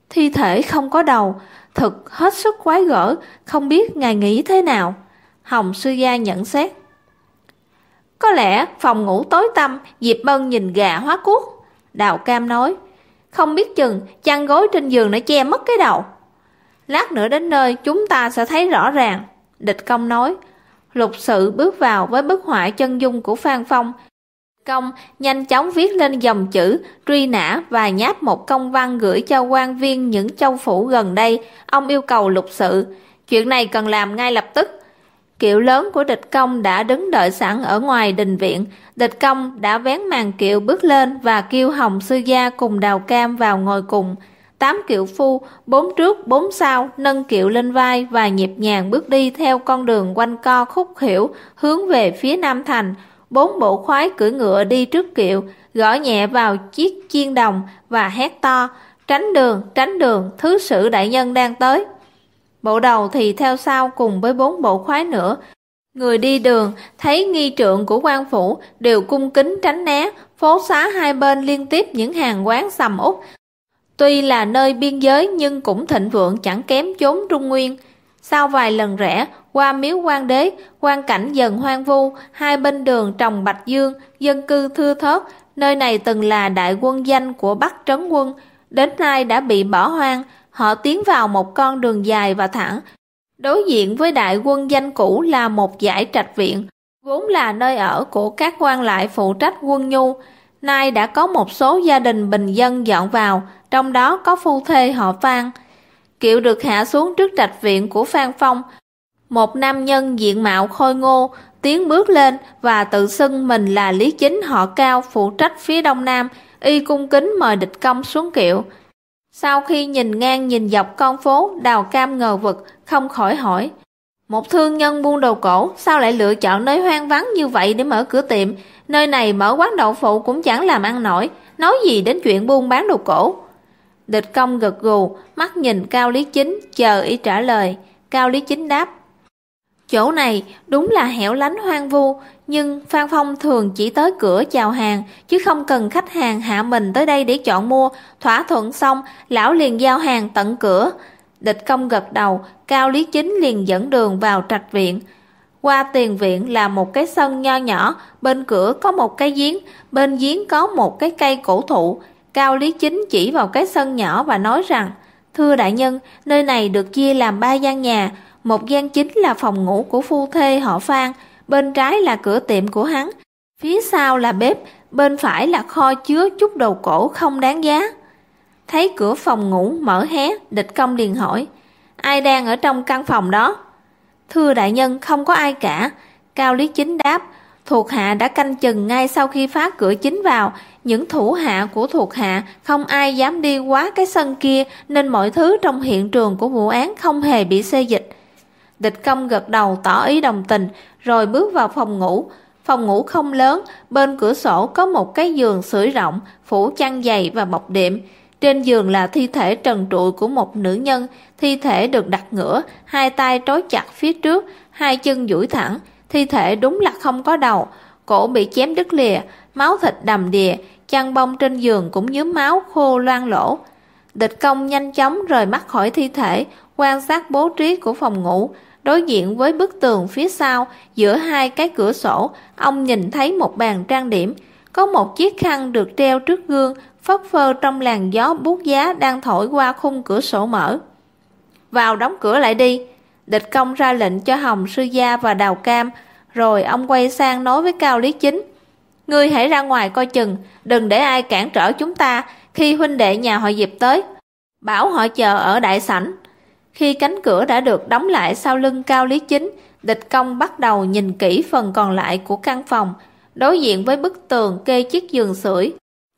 Speaker 1: Thi thể không có đầu, thực hết sức quái gở, không biết ngài nghĩ thế nào. Hồng Sư Gia nhận xét. Có lẽ phòng ngủ tối tăm, Diệp Bân nhìn gà hóa cuốc. Đào Cam nói, không biết chừng chăn gối trên giường đã che mất cái đầu. Lát nữa đến nơi chúng ta sẽ thấy rõ ràng. Địch công nói, lục sự bước vào với bức họa chân dung của Phan Phong. Công nhanh chóng viết lên dòng chữ, truy nã và nháp một công văn gửi cho quan viên những châu phủ gần đây. Ông yêu cầu lục sự, chuyện này cần làm ngay lập tức Kiệu lớn của địch công đã đứng đợi sẵn ở ngoài đình viện. Địch công đã vén màn kiệu bước lên và kêu Hồng Sư Gia cùng Đào Cam vào ngồi cùng. Tám kiệu phu, bốn trước bốn sau, nâng kiệu lên vai và nhịp nhàng bước đi theo con đường quanh co khúc khỉu hướng về phía Nam Thành. Bốn bộ khoái cưỡi ngựa đi trước kiệu, gõ nhẹ vào chiếc chiên đồng và hét to, tránh đường, tránh đường, thứ sử đại nhân đang tới. Bộ đầu thì theo sau cùng với bốn bộ khoái nữa. Người đi đường thấy nghi trượng của quan phủ đều cung kính tránh né, phố xá hai bên liên tiếp những hàng quán sầm út. Tuy là nơi biên giới nhưng cũng thịnh vượng chẳng kém chốn Trung Nguyên. Sau vài lần rẽ, qua miếu quan đế, quan cảnh dần hoang vu, hai bên đường trồng bạch dương, dân cư thưa thớt, nơi này từng là đại quân danh của Bắc Trấn Quân, đến nay đã bị bỏ hoang, Họ tiến vào một con đường dài và thẳng. Đối diện với đại quân danh cũ là một giải trạch viện, vốn là nơi ở của các quan lại phụ trách quân nhu nay đã có một số gia đình bình dân dọn vào, trong đó có phu thê họ Phan. Kiệu được hạ xuống trước trạch viện của Phan Phong. Một nam nhân diện mạo khôi ngô, tiến bước lên và tự xưng mình là Lý Chính họ Cao phụ trách phía đông nam, y cung kính mời địch công xuống kiệu. Sau khi nhìn ngang nhìn dọc con phố, đào cam ngờ vực, không khỏi hỏi. Một thương nhân buôn đồ cổ, sao lại lựa chọn nơi hoang vắng như vậy để mở cửa tiệm? Nơi này mở quán đậu phụ cũng chẳng làm ăn nổi, nói gì đến chuyện buôn bán đồ cổ. Địch công gật gù, mắt nhìn Cao Lý Chính, chờ ý trả lời. Cao Lý Chính đáp. Chỗ này đúng là hẻo lánh hoang vu, nhưng Phan Phong thường chỉ tới cửa chào hàng, chứ không cần khách hàng hạ mình tới đây để chọn mua. Thỏa thuận xong, lão liền giao hàng tận cửa. Địch công gật đầu, Cao Lý Chính liền dẫn đường vào trạch viện. Qua tiền viện là một cái sân nho nhỏ, bên cửa có một cái giếng, bên giếng có một cái cây cổ thụ. Cao Lý Chính chỉ vào cái sân nhỏ và nói rằng, Thưa đại nhân, nơi này được chia làm ba gian nhà, một gian chính là phòng ngủ của phu thê họ Phan, bên trái là cửa tiệm của hắn, phía sau là bếp, bên phải là kho chứa chút đồ cổ không đáng giá. Thấy cửa phòng ngủ mở hé, địch công liền hỏi, ai đang ở trong căn phòng đó? Thưa đại nhân, không có ai cả. Cao Lý Chính đáp, thuộc hạ đã canh chừng ngay sau khi phá cửa chính vào, những thủ hạ của thuộc hạ không ai dám đi quá cái sân kia nên mọi thứ trong hiện trường của vụ án không hề bị xê dịch. Địch công gật đầu tỏ ý đồng tình, rồi bước vào phòng ngủ. Phòng ngủ không lớn, bên cửa sổ có một cái giường sưởi rộng, phủ chăn dày và bọc đệm. Trên giường là thi thể trần trụi của một nữ nhân, thi thể được đặt ngửa, hai tay trói chặt phía trước, hai chân duỗi thẳng. Thi thể đúng là không có đầu, cổ bị chém đứt lìa, máu thịt đầm đìa, chăn bông trên giường cũng nhúm máu khô loang lỗ. Địch công nhanh chóng rời mắt khỏi thi thể, quan sát bố trí của phòng ngủ, Đối diện với bức tường phía sau, giữa hai cái cửa sổ, ông nhìn thấy một bàn trang điểm. Có một chiếc khăn được treo trước gương, phất phơ trong làn gió bút giá đang thổi qua khung cửa sổ mở. Vào đóng cửa lại đi. Địch công ra lệnh cho Hồng Sư Gia và Đào Cam, rồi ông quay sang nói với Cao Lý Chính. Ngươi hãy ra ngoài coi chừng, đừng để ai cản trở chúng ta khi huynh đệ nhà họ Diệp tới. Bảo họ chờ ở đại sảnh, khi cánh cửa đã được đóng lại sau lưng Cao Lý Chính, địch công bắt đầu nhìn kỹ phần còn lại của căn phòng, đối diện với bức tường kê chiếc giường sưởi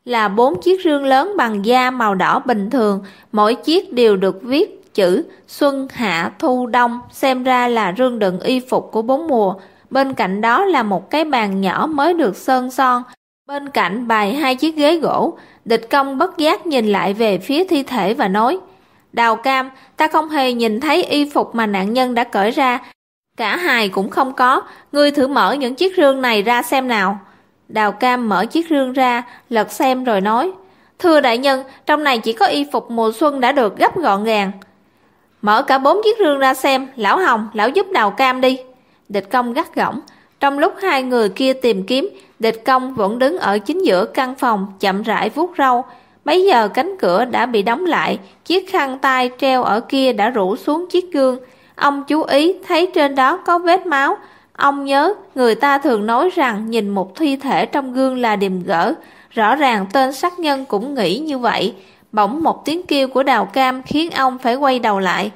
Speaker 1: là bốn chiếc rương lớn bằng da màu đỏ bình thường, mỗi chiếc đều được viết chữ xuân, hạ, thu, đông, xem ra là rương đựng y phục của bốn mùa. Bên cạnh đó là một cái bàn nhỏ mới được sơn son, bên cạnh bày hai chiếc ghế gỗ. Địch công bất giác nhìn lại về phía thi thể và nói, Đào cam, ta không hề nhìn thấy y phục mà nạn nhân đã cởi ra. Cả hài cũng không có, ngươi thử mở những chiếc rương này ra xem nào. Đào cam mở chiếc rương ra, lật xem rồi nói. Thưa đại nhân, trong này chỉ có y phục mùa xuân đã được gấp gọn gàng. Mở cả bốn chiếc rương ra xem, lão Hồng, lão giúp đào cam đi. Địch công gắt gỏng. Trong lúc hai người kia tìm kiếm, địch công vẫn đứng ở chính giữa căn phòng, chậm rãi vuốt râu. Bấy giờ cánh cửa đã bị đóng lại, chiếc khăn tay treo ở kia đã rủ xuống chiếc gương. Ông chú ý thấy trên đó có vết máu. Ông nhớ người ta thường nói rằng nhìn một thi thể trong gương là điềm gỡ. Rõ ràng tên sát nhân cũng nghĩ như vậy. Bỗng một tiếng kêu của đào cam khiến ông phải quay đầu lại.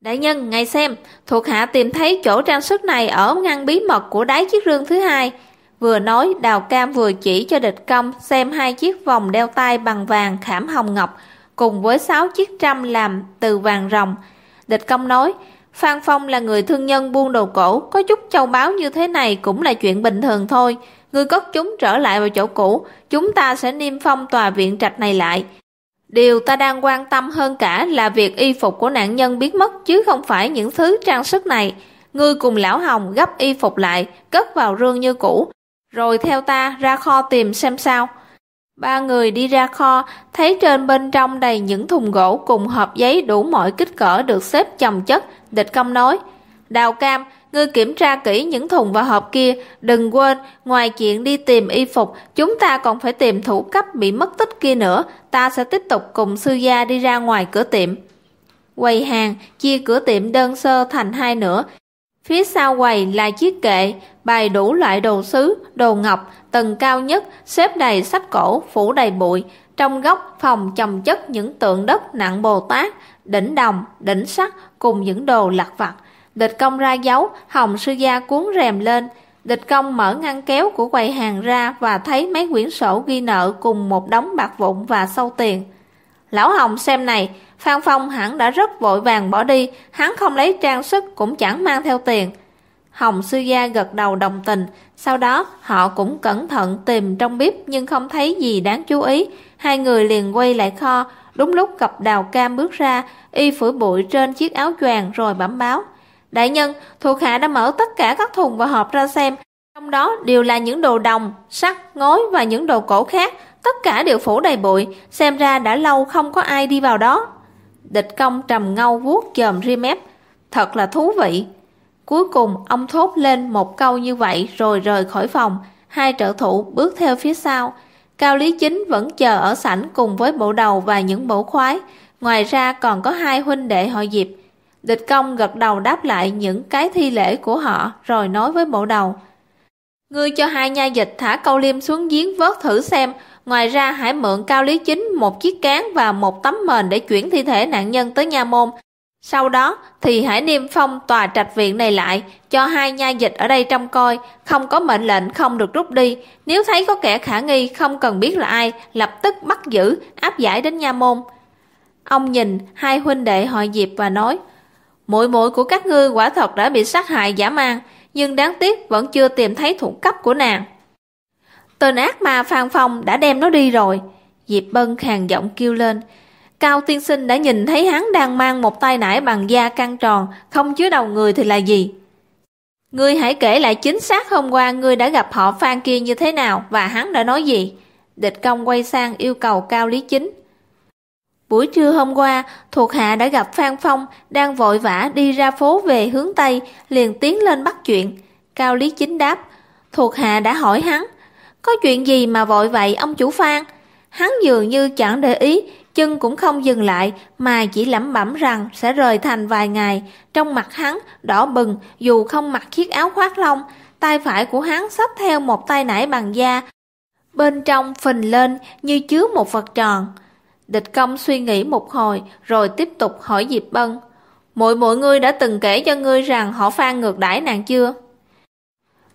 Speaker 1: Đại nhân, ngài xem, thuộc hạ tìm thấy chỗ trang sức này ở ngăn bí mật của đáy chiếc rương thứ hai. Vừa nói đào cam vừa chỉ cho địch công xem hai chiếc vòng đeo tay bằng vàng khảm hồng ngọc cùng với sáu chiếc trăm làm từ vàng rồng. Địch công nói, Phan Phong là người thương nhân buôn đồ cổ, có chút châu báu như thế này cũng là chuyện bình thường thôi. Người cất chúng trở lại vào chỗ cũ, chúng ta sẽ niêm phong tòa viện trạch này lại. Điều ta đang quan tâm hơn cả là việc y phục của nạn nhân biến mất chứ không phải những thứ trang sức này. Ngươi cùng lão Hồng gấp y phục lại, cất vào rương như cũ, rồi theo ta ra kho tìm xem sao. Ba người đi ra kho, thấy trên bên trong đầy những thùng gỗ cùng hộp giấy đủ mọi kích cỡ được xếp chồng chất. Địch công nói, Đào Cam, ngươi kiểm tra kỹ những thùng và hộp kia, đừng quên, ngoài chuyện đi tìm y phục, chúng ta còn phải tìm thủ cấp bị mất tích kia nữa, ta sẽ tiếp tục cùng sư gia đi ra ngoài cửa tiệm. Quầy hàng, chia cửa tiệm đơn sơ thành hai nửa, Phía sau quầy là chiếc kệ, bày đủ loại đồ sứ, đồ ngọc, tầng cao nhất, xếp đầy sách cổ, phủ đầy bụi. Trong góc phòng chồng chất những tượng đất nặng Bồ Tát, đỉnh đồng, đỉnh sắt cùng những đồ lặt vặt. Địch công ra dấu, hồng sư gia cuốn rèm lên. Địch công mở ngăn kéo của quầy hàng ra và thấy mấy quyển sổ ghi nợ cùng một đống bạc vụn và sâu tiền. Lão Hồng xem này, Phan Phong hẳn đã rất vội vàng bỏ đi, hắn không lấy trang sức cũng chẳng mang theo tiền. Hồng Sư Gia gật đầu đồng tình, sau đó họ cũng cẩn thận tìm trong bếp nhưng không thấy gì đáng chú ý. Hai người liền quay lại kho, đúng lúc cặp Đào Cam bước ra, y phủi bụi trên chiếc áo choàng rồi bẩm báo. Đại nhân, thuộc hạ đã mở tất cả các thùng và hộp ra xem, trong đó đều là những đồ đồng, sắt, ngói và những đồ cổ khác, tất cả đều phủ đầy bụi, xem ra đã lâu không có ai đi vào đó. Địch công trầm ngâu vuốt chòm ri mép, thật là thú vị. Cuối cùng ông thốt lên một câu như vậy rồi rời khỏi phòng, hai trợ thủ bước theo phía sau. Cao Lý Chính vẫn chờ ở sảnh cùng với bộ đầu và những bộ khoái, ngoài ra còn có hai huynh đệ họ Diệp. Địch công gật đầu đáp lại những cái thi lễ của họ rồi nói với bộ đầu. Ngươi cho hai nha dịch thả câu liêm xuống giếng vớt thử xem, ngoài ra hãy mượn cao lý chính một chiếc cán và một tấm mền để chuyển thi thể nạn nhân tới nha môn. Sau đó thì hãy niêm phong tòa trạch viện này lại, cho hai nha dịch ở đây trông coi, không có mệnh lệnh không được rút đi. Nếu thấy có kẻ khả nghi không cần biết là ai, lập tức bắt giữ, áp giải đến nha môn. Ông nhìn hai huynh đệ họ Diệp và nói, muội muội của các ngươi quả thật đã bị sát hại giả mang, nhưng đáng tiếc vẫn chưa tìm thấy thủ cấp của nàng. Tên ác ma Phan Phong đã đem nó đi rồi. Diệp Bân khàn giọng kêu lên. Cao tiên sinh đã nhìn thấy hắn đang mang một tay nải bằng da căng tròn, không chứa đầu người thì là gì? Ngươi hãy kể lại chính xác hôm qua ngươi đã gặp họ Phan kia như thế nào và hắn đã nói gì? Địch công quay sang yêu cầu Cao Lý Chính. Buổi trưa hôm qua, thuộc hạ đã gặp Phan Phong đang vội vã đi ra phố về hướng Tây, liền tiến lên bắt chuyện. Cao Lý Chính đáp, thuộc hạ đã hỏi hắn, có chuyện gì mà vội vậy ông chủ Phan? Hắn dường như chẳng để ý, chân cũng không dừng lại mà chỉ lẩm bẩm rằng sẽ rời thành vài ngày. Trong mặt hắn đỏ bừng dù không mặc chiếc áo khoác lông, tay phải của hắn xách theo một tay nải bằng da. Bên trong phình lên như chứa một vật tròn. Địch công suy nghĩ một hồi rồi tiếp tục hỏi Diệp Bân. Mỗi mỗi ngươi đã từng kể cho ngươi rằng họ phan ngược đãi nàng chưa?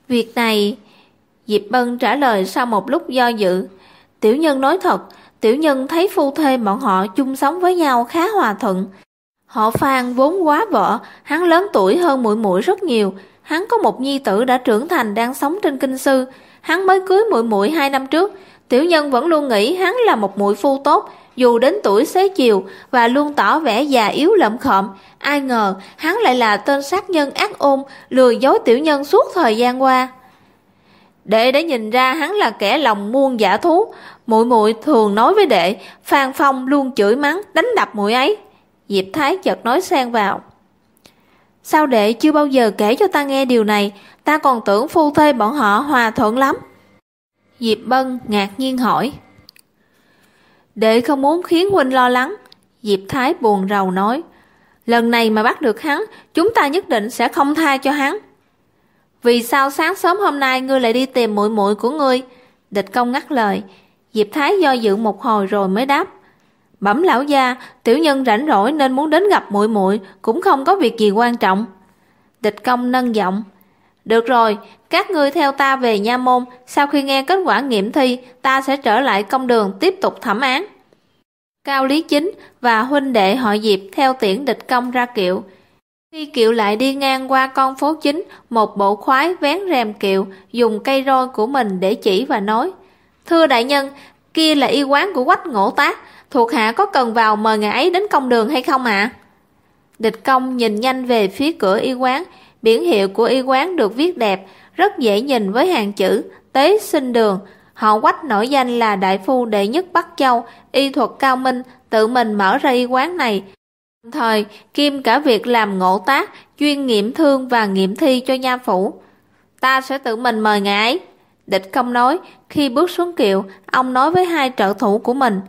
Speaker 1: Việc này... Diệp Bân trả lời sau một lúc do dự. Tiểu nhân nói thật, tiểu nhân thấy phu thê bọn họ chung sống với nhau khá hòa thuận. Họ Phan vốn quá vợ, hắn lớn tuổi hơn muội muội rất nhiều. Hắn có một nhi tử đã trưởng thành đang sống trên kinh sư. Hắn mới cưới muội muội hai năm trước. Tiểu nhân vẫn luôn nghĩ hắn là một muội phu tốt, dù đến tuổi xế chiều và luôn tỏ vẻ già yếu lậm khộm. Ai ngờ hắn lại là tên sát nhân ác ôn, lừa dối tiểu nhân suốt thời gian qua. Đệ đã nhìn ra hắn là kẻ lòng muôn giả thú, muội muội thường nói với đệ, Phan Phong luôn chửi mắng, đánh đập muội ấy. Diệp Thái chợt nói xen vào. Sao đệ chưa bao giờ kể cho ta nghe điều này, ta còn tưởng phu thê bọn họ hòa thuận lắm. Diệp Bân ngạc nhiên hỏi. Đệ không muốn khiến huynh lo lắng. Diệp Thái buồn rầu nói. Lần này mà bắt được hắn, chúng ta nhất định sẽ không tha cho hắn. Vì sao sáng sớm hôm nay ngươi lại đi tìm muội muội của ngươi? Địch công ngắt lời. Diệp Thái do dự một hồi rồi mới đáp. Bẩm lão gia, tiểu nhân rảnh rỗi nên muốn đến gặp muội muội, cũng không có việc gì quan trọng. Địch công nâng giọng. Được rồi, các ngươi theo ta về nha môn, sau khi nghe kết quả nghiệm thi, ta sẽ trở lại công đường tiếp tục thẩm án. Cao Lý Chính và huynh đệ họ Diệp theo tiễn địch công ra kiệu. Khi kiệu lại đi ngang qua con phố chính, một bộ khoái vén rèm kiệu, dùng cây roi của mình để chỉ và nói Thưa đại nhân, kia là y quán của quách ngộ tác, thuộc hạ có cần vào mời ngài ấy đến công đường hay không ạ? Địch công nhìn nhanh về phía cửa y quán, biển hiệu của y quán được viết đẹp, rất dễ nhìn với hàng chữ Tế sinh đường. Họ quách nổi danh là đại phu đệ nhất Bắc Châu, y thuật cao minh, tự mình mở ra y quán này. Đồng thời, kim cả việc làm ngộ tác, chuyên nghiệm thương và nghiệm thi cho nha phủ. Ta sẽ tự mình mời ngài ấy. Địch không nói, khi bước xuống kiệu, ông nói với hai trợ thủ của mình.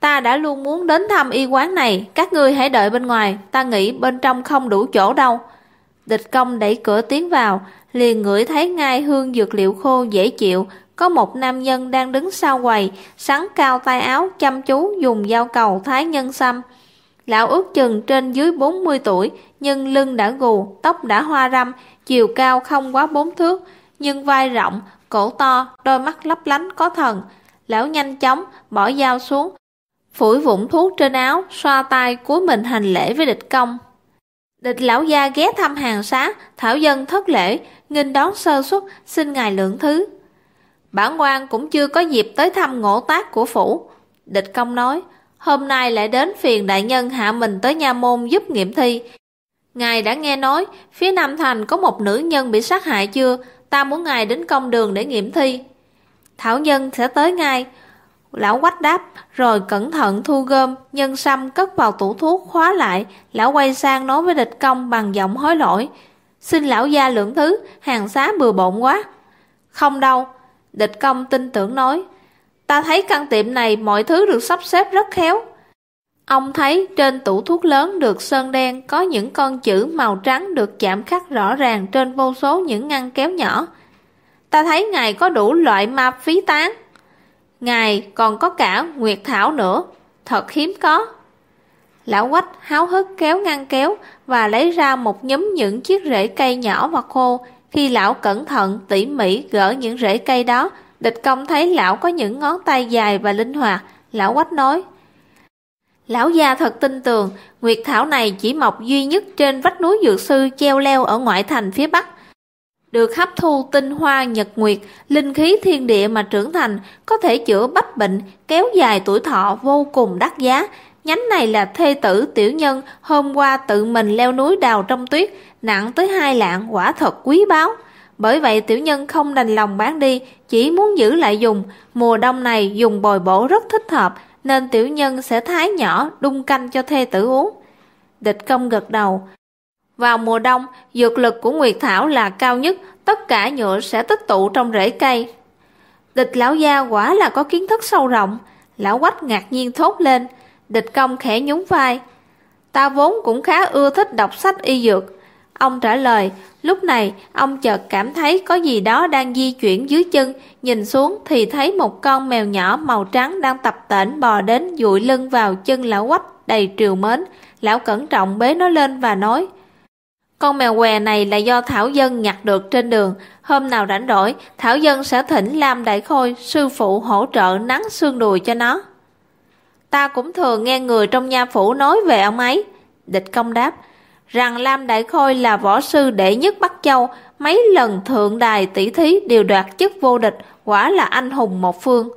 Speaker 1: Ta đã luôn muốn đến thăm y quán này, các ngươi hãy đợi bên ngoài, ta nghĩ bên trong không đủ chỗ đâu. Địch công đẩy cửa tiến vào, liền ngửi thấy ngay hương dược liệu khô dễ chịu, có một nam nhân đang đứng sau quầy, sắn cao tay áo, chăm chú dùng dao cầu thái nhân xăm. Lão ước chừng trên dưới 40 tuổi, nhưng lưng đã gù, tóc đã hoa râm, chiều cao không quá bốn thước, nhưng vai rộng, cổ to, đôi mắt lấp lánh có thần. Lão nhanh chóng bỏ dao xuống, phủi vũng thuốc trên áo, xoa tay cúi mình hành lễ với địch công. Địch lão gia ghé thăm hàng xá, thảo dân thất lễ, nghinh đón sơ xuất, xin ngài lượng thứ. Bản quan cũng chưa có dịp tới thăm ngộ tác của phủ. Địch công nói, hôm nay lại đến phiền đại nhân hạ mình tới nha môn giúp nghiệm thi. Ngài đã nghe nói, phía Nam Thành có một nữ nhân bị sát hại chưa? Ta muốn ngài đến công đường để nghiệm thi. Thảo nhân sẽ tới ngay. Lão quách đáp, rồi cẩn thận thu gom, nhân sâm cất vào tủ thuốc khóa lại. Lão quay sang nói với địch công bằng giọng hối lỗi. Xin lão gia lượng thứ, hàng xá bừa bộn quá. Không đâu, địch công tin tưởng nói. Ta thấy căn tiệm này mọi thứ được sắp xếp rất khéo. Ông thấy trên tủ thuốc lớn được sơn đen có những con chữ màu trắng được chạm khắc rõ ràng trên vô số những ngăn kéo nhỏ. Ta thấy ngài có đủ loại ma phí tán. Ngài còn có cả nguyệt thảo nữa, thật hiếm có. Lão quách háo hức kéo ngăn kéo và lấy ra một nhóm những chiếc rễ cây nhỏ và khô. Khi lão cẩn thận tỉ mỉ gỡ những rễ cây đó, địch công thấy lão có những ngón tay dài và linh hoạt. Lão quách nói, Lão gia thật tin tưởng, Nguyệt Thảo này chỉ mọc duy nhất trên vách núi Dược Sư treo leo ở ngoại thành phía Bắc. Được hấp thu tinh hoa nhật nguyệt, linh khí thiên địa mà trưởng thành, có thể chữa bách bệnh, kéo dài tuổi thọ vô cùng đắt giá. Nhánh này là thê tử tiểu nhân hôm qua tự mình leo núi đào trong tuyết, nặng tới hai lạng, quả thật quý báu. Bởi vậy tiểu nhân không đành lòng bán đi, chỉ muốn giữ lại dùng. Mùa đông này dùng bồi bổ rất thích hợp, nên tiểu nhân sẽ thái nhỏ đun canh cho thê tử uống. Địch công gật đầu. Vào mùa đông, dược lực của Nguyệt Thảo là cao nhất, tất cả nhựa sẽ tích tụ trong rễ cây. Địch lão gia quả là có kiến thức sâu rộng, lão quách ngạc nhiên thốt lên, địch công khẽ nhún vai. Ta vốn cũng khá ưa thích đọc sách y dược. Ông trả lời, lúc này ông chợt cảm thấy có gì đó đang di chuyển dưới chân, nhìn xuống thì thấy một con mèo nhỏ màu trắng đang tập tễnh bò đến dụi lưng vào chân lão quách đầy triều mến. Lão cẩn trọng bế nó lên và nói, con mèo què này là do Thảo Dân nhặt được trên đường. Hôm nào rảnh rỗi, Thảo Dân sẽ thỉnh Lam Đại Khôi, sư phụ hỗ trợ nắng xương đùi cho nó. Ta cũng thường nghe người trong nha phủ nói về ông ấy. Địch công đáp, rằng Lam Đại Khôi là võ sư đệ nhất Bắc Châu, mấy lần thượng đài tỷ thí đều đoạt chức vô địch, quả là anh hùng một phương.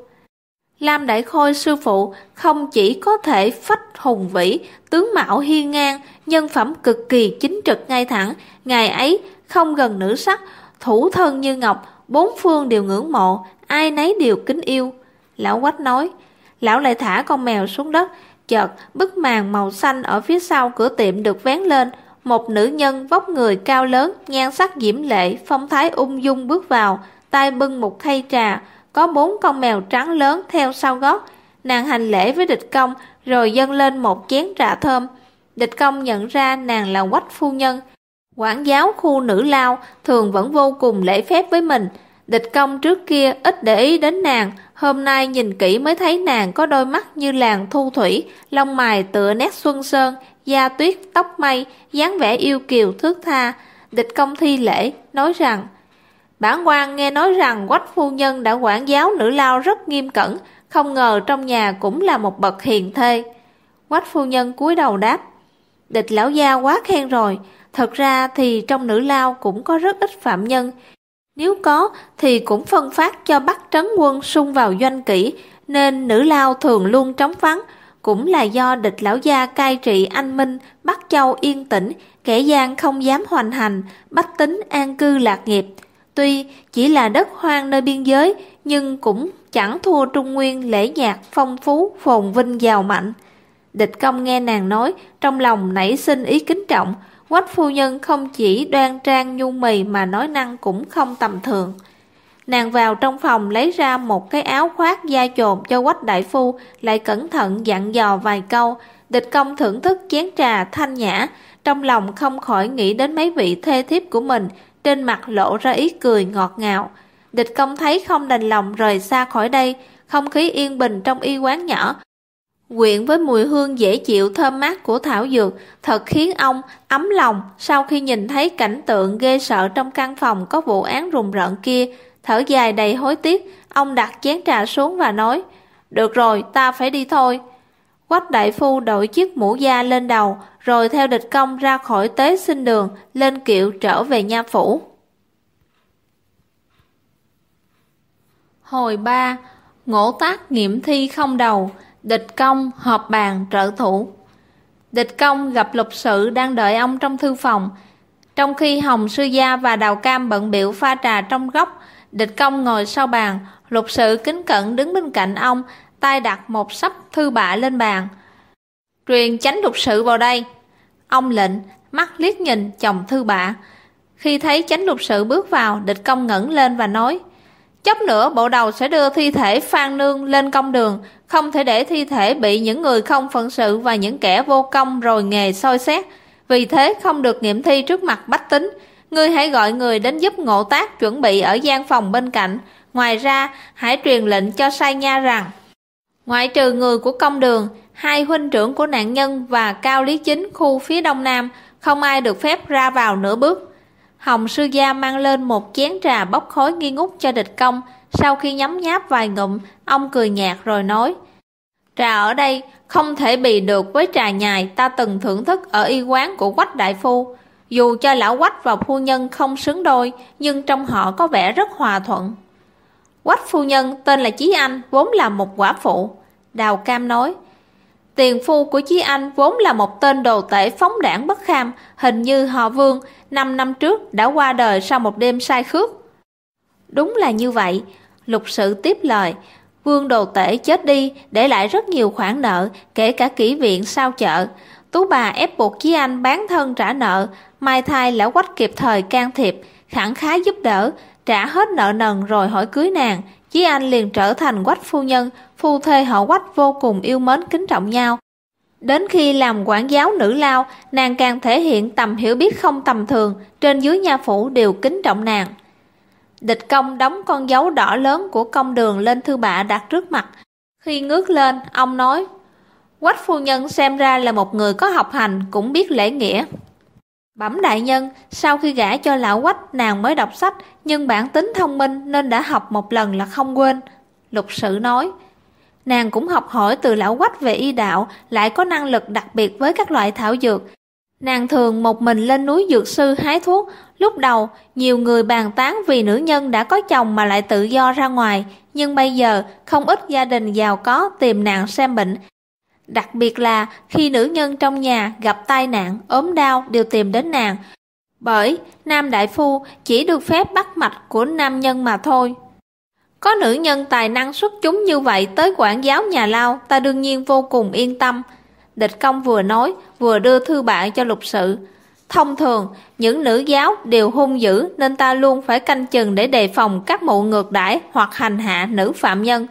Speaker 1: Lam Đại Khôi sư phụ không chỉ có thể phách hùng vĩ, tướng mạo hiên ngang, nhân phẩm cực kỳ chính trực ngay thẳng, ngài ấy không gần nữ sắc, thủ thân như ngọc, bốn phương đều ngưỡng mộ, ai nấy đều kính yêu. Lão Quách nói, lão lại thả con mèo xuống đất, chợt bức màn màu xanh ở phía sau cửa tiệm được vén lên, một nữ nhân vóc người cao lớn, nhan sắc diễm lệ, phong thái ung dung bước vào, tay bưng một khay trà, có bốn con mèo trắng lớn theo sau gót. Nàng hành lễ với địch công, rồi dâng lên một chén trà thơm. Địch công nhận ra nàng là quách phu nhân. Quản giáo khu nữ lao thường vẫn vô cùng lễ phép với mình. Địch công trước kia ít để ý đến nàng, hôm nay nhìn kỹ mới thấy nàng có đôi mắt như làng thu thủy, lông mày tựa nét xuân sơn, da tuyết, tóc mây, dáng vẻ yêu kiều thước tha. Địch công thi lễ, nói rằng Bản quan nghe nói rằng quách phu nhân đã quản giáo nữ lao rất nghiêm cẩn, không ngờ trong nhà cũng là một bậc hiền thê. Quách phu nhân cúi đầu đáp, địch lão gia quá khen rồi, thật ra thì trong nữ lao cũng có rất ít phạm nhân. Nếu có thì cũng phân phát cho bắt trấn quân xung vào doanh kỷ nên nữ lao thường luôn trống vắng, cũng là do địch lão gia cai trị anh minh, Bắc Châu yên tĩnh, kẻ gian không dám hoành hành, bách tính an cư lạc nghiệp. Tuy chỉ là đất hoang nơi biên giới, nhưng cũng chẳng thua Trung Nguyên lễ nhạc phong phú, phồn vinh giàu mạnh. Địch công nghe nàng nói, trong lòng nảy sinh ý kính trọng, quách phu nhân không chỉ đoan trang nhu mì mà nói năng cũng không tầm thường. Nàng vào trong phòng lấy ra một cái áo khoác da trồn cho quách đại phu, lại cẩn thận dặn dò vài câu. địch công thưởng thức chén trà thanh nhã, trong lòng không khỏi nghĩ đến mấy vị thê thiếp của mình, trên mặt lộ ra ý cười ngọt ngào. Địch công thấy không đành lòng rời xa khỏi đây, không khí yên bình trong y quán nhỏ. Quyện với mùi hương dễ chịu thơm mát của thảo dược thật khiến ông ấm lòng sau khi nhìn thấy cảnh tượng ghê sợ trong căn phòng có vụ án rùng rợn kia. Thở dài đầy hối tiếc, ông đặt chén trà xuống và nói Được rồi, ta phải đi thôi. Quách đại phu đội chiếc mũ da lên đầu, rồi theo địch công ra khỏi tế sinh đường, lên kiệu trở về nha phủ. Hồi ba ngỗ tác nghiệm thi không đầu, địch công họp bàn trợ thủ. Địch công gặp lục sự đang đợi ông trong thư phòng. Trong khi Hồng Sư Gia và Đào Cam bận biểu pha trà trong góc, địch công ngồi sau bàn, lục sự kính cẩn đứng bên cạnh ông, tay đặt một sắp thư bạ lên bàn. Truyền chánh lục sự vào đây. Ông lệnh, mắt liếc nhìn chồng thư bạ. Khi thấy chánh lục sự bước vào, địch công ngẩng lên và nói, Chốc nữa bộ đầu sẽ đưa thi thể Phan Nương lên công đường, không thể để thi thể bị những người không phận sự và những kẻ vô công rồi nghề soi xét. Vì thế không được nghiệm thi trước mặt bách tính. Ngươi hãy gọi người đến giúp ngộ tác chuẩn bị ở gian phòng bên cạnh. Ngoài ra, hãy truyền lệnh cho sai nha rằng Ngoại trừ người của công đường, hai huynh trưởng của nạn nhân và cao lý chính khu phía đông nam, không ai được phép ra vào nửa bước. Hồng sư gia mang lên một chén trà bốc khói nghi ngút cho địch công, sau khi nhấm nháp vài ngụm, ông cười nhạt rồi nói Trà ở đây không thể bì được với trà nhài ta từng thưởng thức ở y quán của quách đại phu. Dù cho lão quách và phu nhân không xứng đôi, nhưng trong họ có vẻ rất hòa thuận. Quách phu nhân tên là Chí Anh, vốn là một quả phụ. Đào Cam nói, Tiền phu của Chí Anh vốn là một tên đồ tể phóng đảng bất kham, hình như họ Vương, năm năm trước đã qua đời sau một đêm sai khước. Đúng là như vậy, lục sự tiếp lời, Vương đồ tể chết đi, để lại rất nhiều khoản nợ, kể cả kỹ viện sao chợ. Tú bà ép buộc Chí Anh bán thân trả nợ, mai thai lão quách kịp thời can thiệp, khẳng khái giúp đỡ, trả hết nợ nần rồi hỏi cưới nàng. Chí Anh liền trở thành quách phu nhân, phu thê họ quách vô cùng yêu mến kính trọng nhau. Đến khi làm quản giáo nữ lao, nàng càng thể hiện tầm hiểu biết không tầm thường, trên dưới nha phủ đều kính trọng nàng. Địch công đóng con dấu đỏ lớn của công đường lên thư bạ đặt trước mặt. Khi ngước lên, ông nói, Quách phu nhân xem ra là một người có học hành, cũng biết lễ nghĩa. Bẩm đại nhân, sau khi gả cho lão quách nàng mới đọc sách, nhưng bản tính thông minh nên đã học một lần là không quên. Lục sử nói, nàng cũng học hỏi từ lão quách về y đạo, lại có năng lực đặc biệt với các loại thảo dược. Nàng thường một mình lên núi dược sư hái thuốc, lúc đầu nhiều người bàn tán vì nữ nhân đã có chồng mà lại tự do ra ngoài, nhưng bây giờ không ít gia đình giàu có tìm nàng xem bệnh, Đặc biệt là khi nữ nhân trong nhà gặp tai nạn, ốm đau đều tìm đến nàng. Bởi nam đại phu chỉ được phép bắt mạch của nam nhân mà thôi. Có nữ nhân tài năng xuất chúng như vậy tới quản giáo nhà lao, ta đương nhiên vô cùng yên tâm. Địch công vừa nói, vừa đưa thư bạ cho lục sự. Thông thường, những nữ giáo đều hung dữ nên ta luôn phải canh chừng để đề phòng các mụ ngược đãi hoặc hành hạ nữ phạm nhân.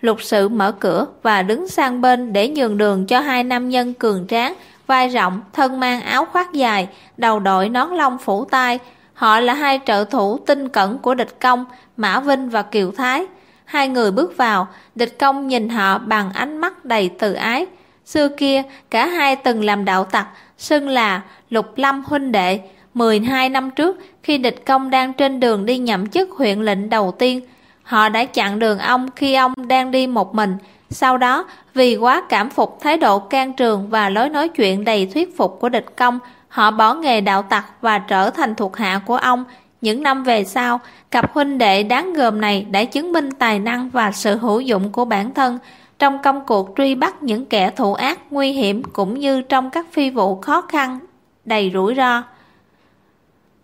Speaker 1: Lục sự mở cửa và đứng sang bên để nhường đường cho hai nam nhân cường tráng, vai rộng, thân mang áo khoác dài, đầu đội nón lông phủ tai. Họ là hai trợ thủ tinh cẩn của địch công, Mã Vinh và Kiều Thái. Hai người bước vào, địch công nhìn họ bằng ánh mắt đầy từ ái. Xưa kia, cả hai từng làm đạo tặc, xưng là Lục Lâm huynh đệ. 12 năm trước, khi địch công đang trên đường đi nhậm chức huyện lệnh đầu tiên, Họ đã chặn đường ông khi ông đang đi một mình. Sau đó, vì quá cảm phục thái độ can trường và lối nói chuyện đầy thuyết phục của địch công, họ bỏ nghề đạo tặc và trở thành thuộc hạ của ông. Những năm về sau, cặp huynh đệ đáng gờm này đã chứng minh tài năng và sự hữu dụng của bản thân trong công cuộc truy bắt những kẻ thủ ác nguy hiểm cũng như trong các phi vụ khó khăn, đầy rủi ro.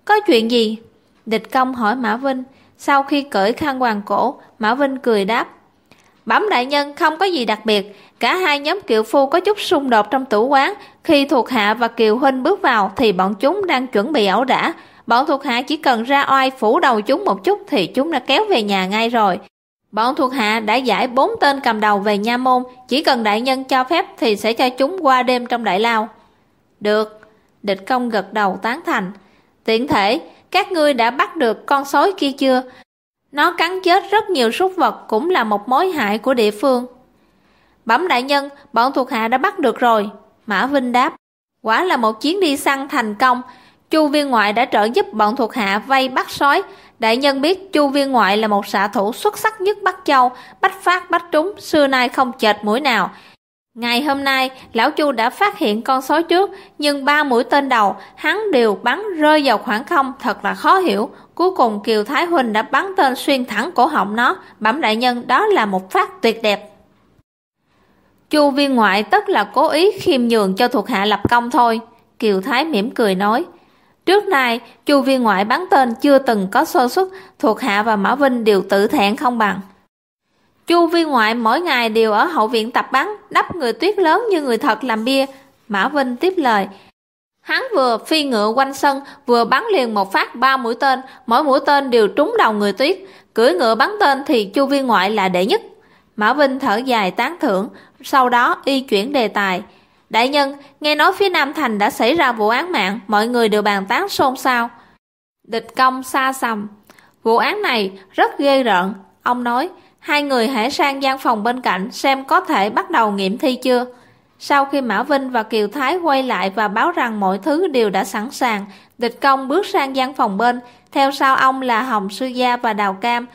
Speaker 1: Có chuyện gì? Địch công hỏi Mã Vinh. Sau khi cởi khăn hoàng cổ, Mã Vinh cười đáp. Bẩm đại nhân không có gì đặc biệt, cả hai nhóm kiệu phu có chút xung đột trong tủ quán. Khi thuộc hạ và kiều huynh bước vào thì bọn chúng đang chuẩn bị ẩu đả. Bọn thuộc hạ chỉ cần ra oai phủ đầu chúng một chút thì chúng đã kéo về nhà ngay rồi. Bọn thuộc hạ đã giải bốn tên cầm đầu về nha môn, chỉ cần đại nhân cho phép thì sẽ cho chúng qua đêm trong đại lao. Được, địch công gật đầu tán thành. Tiện thể, các ngươi đã bắt được con sói kia chưa? Nó cắn chết rất nhiều súc vật cũng là một mối hại của địa phương. Bẩm đại nhân, bọn thuộc hạ đã bắt được rồi. Mã Vinh đáp. Quả là một chuyến đi săn thành công. Chu viên ngoại đã trợ giúp bọn thuộc hạ vây bắt sói. Đại nhân biết Chu viên ngoại là một xạ thủ xuất sắc nhất Bắc Châu, bách phát bách trúng, xưa nay không chệt mũi nào. Ngày hôm nay, lão Chu đã phát hiện con sói trước, nhưng ba mũi tên đầu, hắn đều bắn rơi vào khoảng không, thật là khó hiểu. Cuối cùng Kiều Thái Huynh đã bắn tên xuyên thẳng cổ họng nó, bẩm đại nhân đó là một phát tuyệt đẹp. Chu viên ngoại tất là cố ý khiêm nhường cho thuộc hạ lập công thôi. Kiều Thái mỉm cười nói. Trước nay, chu viên ngoại bắn tên chưa từng có sơ xuất, thuộc hạ và Mã Vinh đều tự thẹn không bằng. Chu viên ngoại mỗi ngày đều ở hậu viện tập bắn, đắp người tuyết lớn như người thật làm bia. Mã Vinh tiếp lời. Hắn vừa phi ngựa quanh sân, vừa bắn liền một phát ba mũi tên, mỗi mũi tên đều trúng đầu người tuyết. Cưỡi ngựa bắn tên thì chu viên ngoại là đệ nhất. Mã Vinh thở dài tán thưởng, sau đó y chuyển đề tài. Đại nhân, nghe nói phía Nam Thành đã xảy ra vụ án mạng, mọi người đều bàn tán xôn xao. Địch công xa xăm. Vụ án này rất ghê rợn. Ông nói, hai người hãy sang gian phòng bên cạnh xem có thể bắt đầu nghiệm thi chưa. Sau khi Mã Vinh và Kiều Thái quay lại và báo rằng mọi thứ đều đã sẵn sàng, địch công bước sang gian phòng bên, theo sau ông là Hồng Sư Gia và Đào Cam,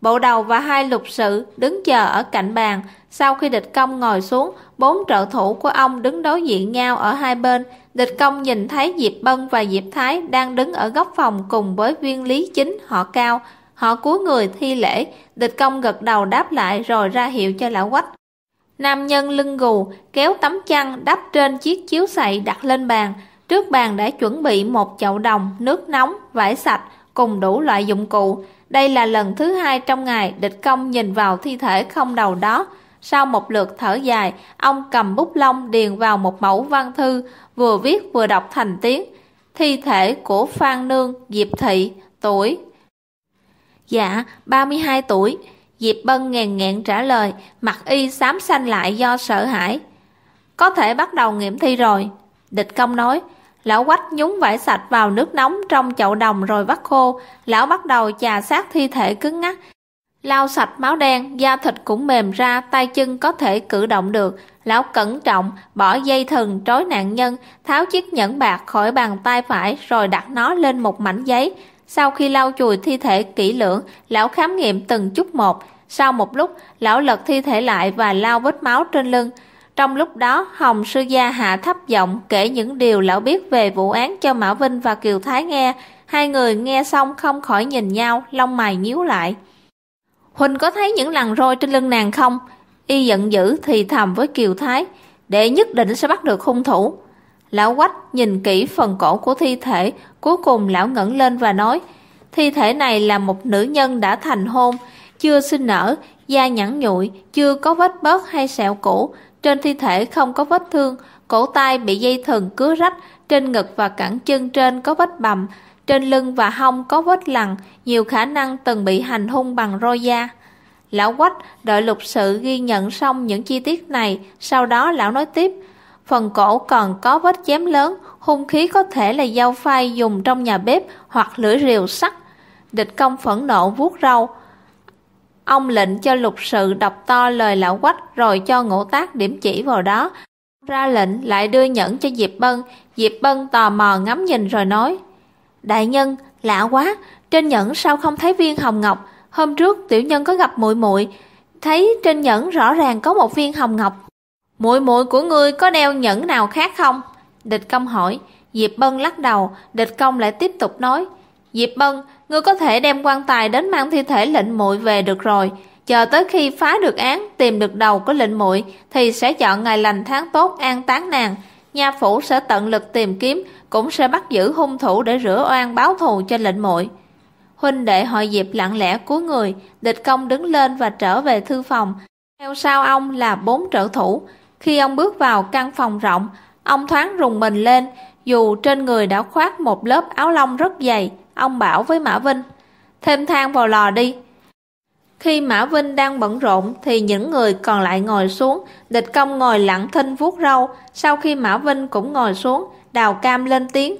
Speaker 1: Bộ đầu và hai lục sự đứng chờ ở cạnh bàn. Sau khi địch công ngồi xuống, bốn trợ thủ của ông đứng đối diện nhau ở hai bên. Địch công nhìn thấy Diệp Bân và Diệp Thái đang đứng ở góc phòng cùng với viên lý chính họ cao. Họ cúi người thi lễ, địch công gật đầu đáp lại rồi ra hiệu cho lão quách. Nam nhân lưng gù, kéo tấm chăn đắp trên chiếc chiếu sậy đặt lên bàn. Trước bàn đã chuẩn bị một chậu đồng, nước nóng, vải sạch cùng đủ loại dụng cụ. Đây là lần thứ hai trong ngày địch công nhìn vào thi thể không đầu đó. Sau một lượt thở dài, ông cầm bút lông điền vào một mẫu văn thư, vừa viết vừa đọc thành tiếng. Thi thể của Phan Nương, Diệp Thị, tuổi. Dạ, 32 tuổi. Diệp Bân ngàn nghẹn trả lời, mặt y xám xanh lại do sợ hãi. Có thể bắt đầu nghiệm thi rồi. Địch công nói, Lão quách nhúng vải sạch vào nước nóng trong chậu đồng rồi vắt khô. Lão bắt đầu chà sát thi thể cứng ngắc. Lau sạch máu đen, da thịt cũng mềm ra, tay chân có thể cử động được. Lão cẩn trọng, bỏ dây thừng trói nạn nhân, tháo chiếc nhẫn bạc khỏi bàn tay phải rồi đặt nó lên một mảnh giấy. Sau khi lau chùi thi thể kỹ lưỡng, lão khám nghiệm từng chút một. Sau một lúc, lão lật thi thể lại và lau vết máu trên lưng. Trong lúc đó, Hồng Sư Gia hạ thấp giọng kể những điều lão biết về vụ án cho Mã Vinh và Kiều Thái nghe. Hai người nghe xong không khỏi nhìn nhau, lông mày nhíu lại. Huỳnh có thấy những lằn roi trên lưng nàng không? Y giận dữ thì thầm với Kiều Thái, để nhất định sẽ bắt được hung thủ. Lão quách nhìn kỹ phần cổ của thi thể, cuối cùng lão ngẩng lên và nói, thi thể này là một nữ nhân đã thành hôn, chưa sinh nở, da nhẵn nhụi, chưa có vết bớt hay sẹo cũ, trên thi thể không có vết thương, cổ tay bị dây thừng cứa rách, trên ngực và cẳng chân trên có vết bầm, trên lưng và hông có vết lằn, nhiều khả năng từng bị hành hung bằng roi da. Lão quách đợi lục sự ghi nhận xong những chi tiết này, sau đó lão nói tiếp, phần cổ còn có vết chém lớn, hung khí có thể là dao phai dùng trong nhà bếp hoặc lưỡi rìu sắt. Địch công phẫn nộ vuốt râu, Ông lệnh cho lục sự đọc to lời lão quách rồi cho ngũ tác điểm chỉ vào đó. Ra lệnh lại đưa nhẫn cho Diệp Bân. Diệp Bân tò mò ngắm nhìn rồi nói. Đại nhân, lạ quá, trên nhẫn sao không thấy viên hồng ngọc? Hôm trước tiểu nhân có gặp muội muội thấy trên nhẫn rõ ràng có một viên hồng ngọc. Muội muội của ngươi có đeo nhẫn nào khác không? Địch công hỏi. Diệp Bân lắc đầu, địch công lại tiếp tục nói. Diệp Bân, ngươi có thể đem quan tài đến mang thi thể lệnh muội về được rồi. Chờ tới khi phá được án, tìm được đầu của lệnh muội thì sẽ chọn ngày lành tháng tốt an táng nàng. Nha phủ sẽ tận lực tìm kiếm, cũng sẽ bắt giữ hung thủ để rửa oan báo thù cho lệnh muội. Huynh đệ họ Diệp lặng lẽ cúi người, địch công đứng lên và trở về thư phòng. Theo sau ông là bốn trợ thủ. Khi ông bước vào căn phòng rộng, ông thoáng rùng mình lên, dù trên người đã khoác một lớp áo lông rất dày, ông bảo với Mã Vinh, thêm than vào lò đi. Khi Mã Vinh đang bận rộn thì những người còn lại ngồi xuống, địch công ngồi lặng thinh vuốt râu, sau khi Mã Vinh cũng ngồi xuống, đào cam lên tiếng.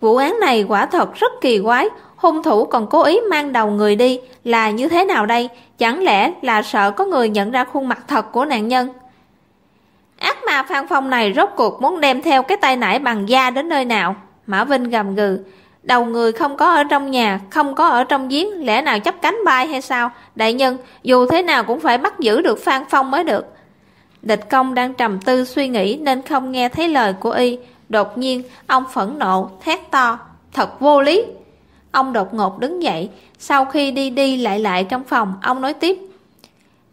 Speaker 1: Vụ án này quả thật rất kỳ quái, hung thủ còn cố ý mang đầu người đi là như thế nào đây? Chẳng lẽ là sợ có người nhận ra khuôn mặt thật của nạn nhân? Ác ma Phan Phong này rốt cuộc muốn đem theo cái tay nải bằng da đến nơi nào? Mã Vinh gầm gừ. Đầu người không có ở trong nhà, không có ở trong giếng, lẽ nào chấp cánh bay hay sao? Đại nhân, dù thế nào cũng phải bắt giữ được Phan Phong mới được. Địch công đang trầm tư suy nghĩ nên không nghe thấy lời của y. Đột nhiên, ông phẫn nộ, thét to. Thật vô lý! Ông đột ngột đứng dậy, sau khi đi đi lại lại trong phòng, ông nói tiếp.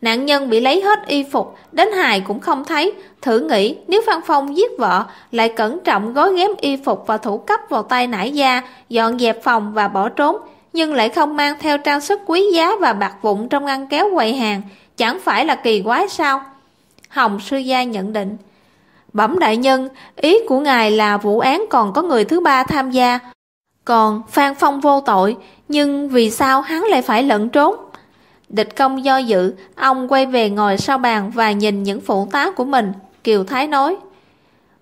Speaker 1: Nạn nhân bị lấy hết y phục, đến hài cũng không thấy. Thử nghĩ nếu Phan Phong giết vợ, lại cẩn trọng gói ghém y phục và thủ cấp vào tay nải da, dọn dẹp phòng và bỏ trốn, nhưng lại không mang theo trang sức quý giá và bạc vụn trong ngăn kéo quầy hàng, chẳng phải là kỳ quái sao? Hồng Sư Gia nhận định. Bẩm đại nhân, ý của ngài là vụ án còn có người thứ ba tham gia. Còn Phan Phong vô tội, nhưng vì sao hắn lại phải lẫn trốn? Địch công do dự, ông quay về ngồi sau bàn và nhìn những phụ tá của mình. Kiều Thái nói,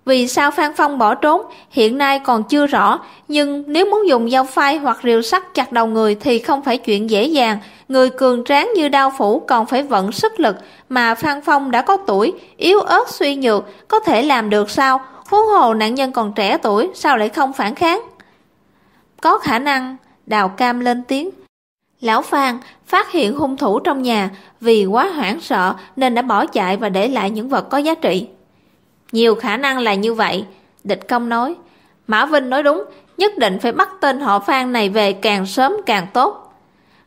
Speaker 1: vì sao Phan Phong bỏ trốn, hiện nay còn chưa rõ, nhưng nếu muốn dùng dao phai hoặc rìu sắt chặt đầu người thì không phải chuyện dễ dàng. Người cường tráng như đao phủ còn phải vận sức lực, mà Phan Phong đã có tuổi, yếu ớt suy nhược, có thể làm được sao? Huống hồ nạn nhân còn trẻ tuổi, sao lại không phản kháng? Có khả năng, Đào Cam lên tiếng, Lão Phan phát hiện hung thủ trong nhà vì quá hoảng sợ nên đã bỏ chạy và để lại những vật có giá trị. Nhiều khả năng là như vậy, địch công nói. Mã Vinh nói đúng, nhất định phải bắt tên họ Phan này về càng sớm càng tốt.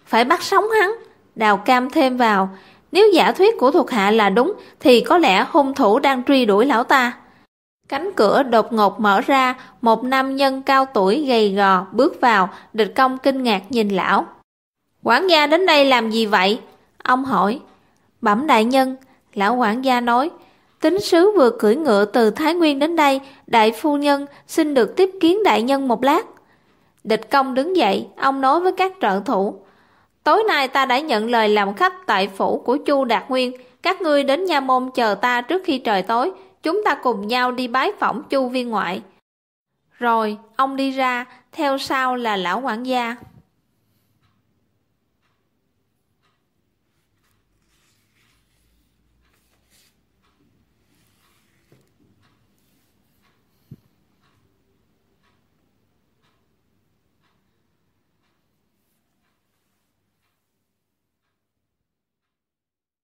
Speaker 1: Phải bắt sống hắn, đào cam thêm vào. Nếu giả thuyết của thuộc hạ là đúng thì có lẽ hung thủ đang truy đuổi lão ta. Cánh cửa đột ngột mở ra, một nam nhân cao tuổi gầy gò bước vào, địch công kinh ngạc nhìn lão. Quản gia đến đây làm gì vậy? Ông hỏi. Bẩm đại nhân, lão quản gia nói, tính sứ vừa cưỡi ngựa từ Thái Nguyên đến đây, đại phu nhân xin được tiếp kiến đại nhân một lát. Địch công đứng dậy, ông nói với các trợ thủ. Tối nay ta đã nhận lời làm khách tại phủ của Chu Đạt Nguyên, các ngươi đến nha môn chờ ta trước khi trời tối, chúng ta cùng nhau đi bái phỏng Chu viên ngoại. Rồi, ông đi ra, theo sau là lão quản gia.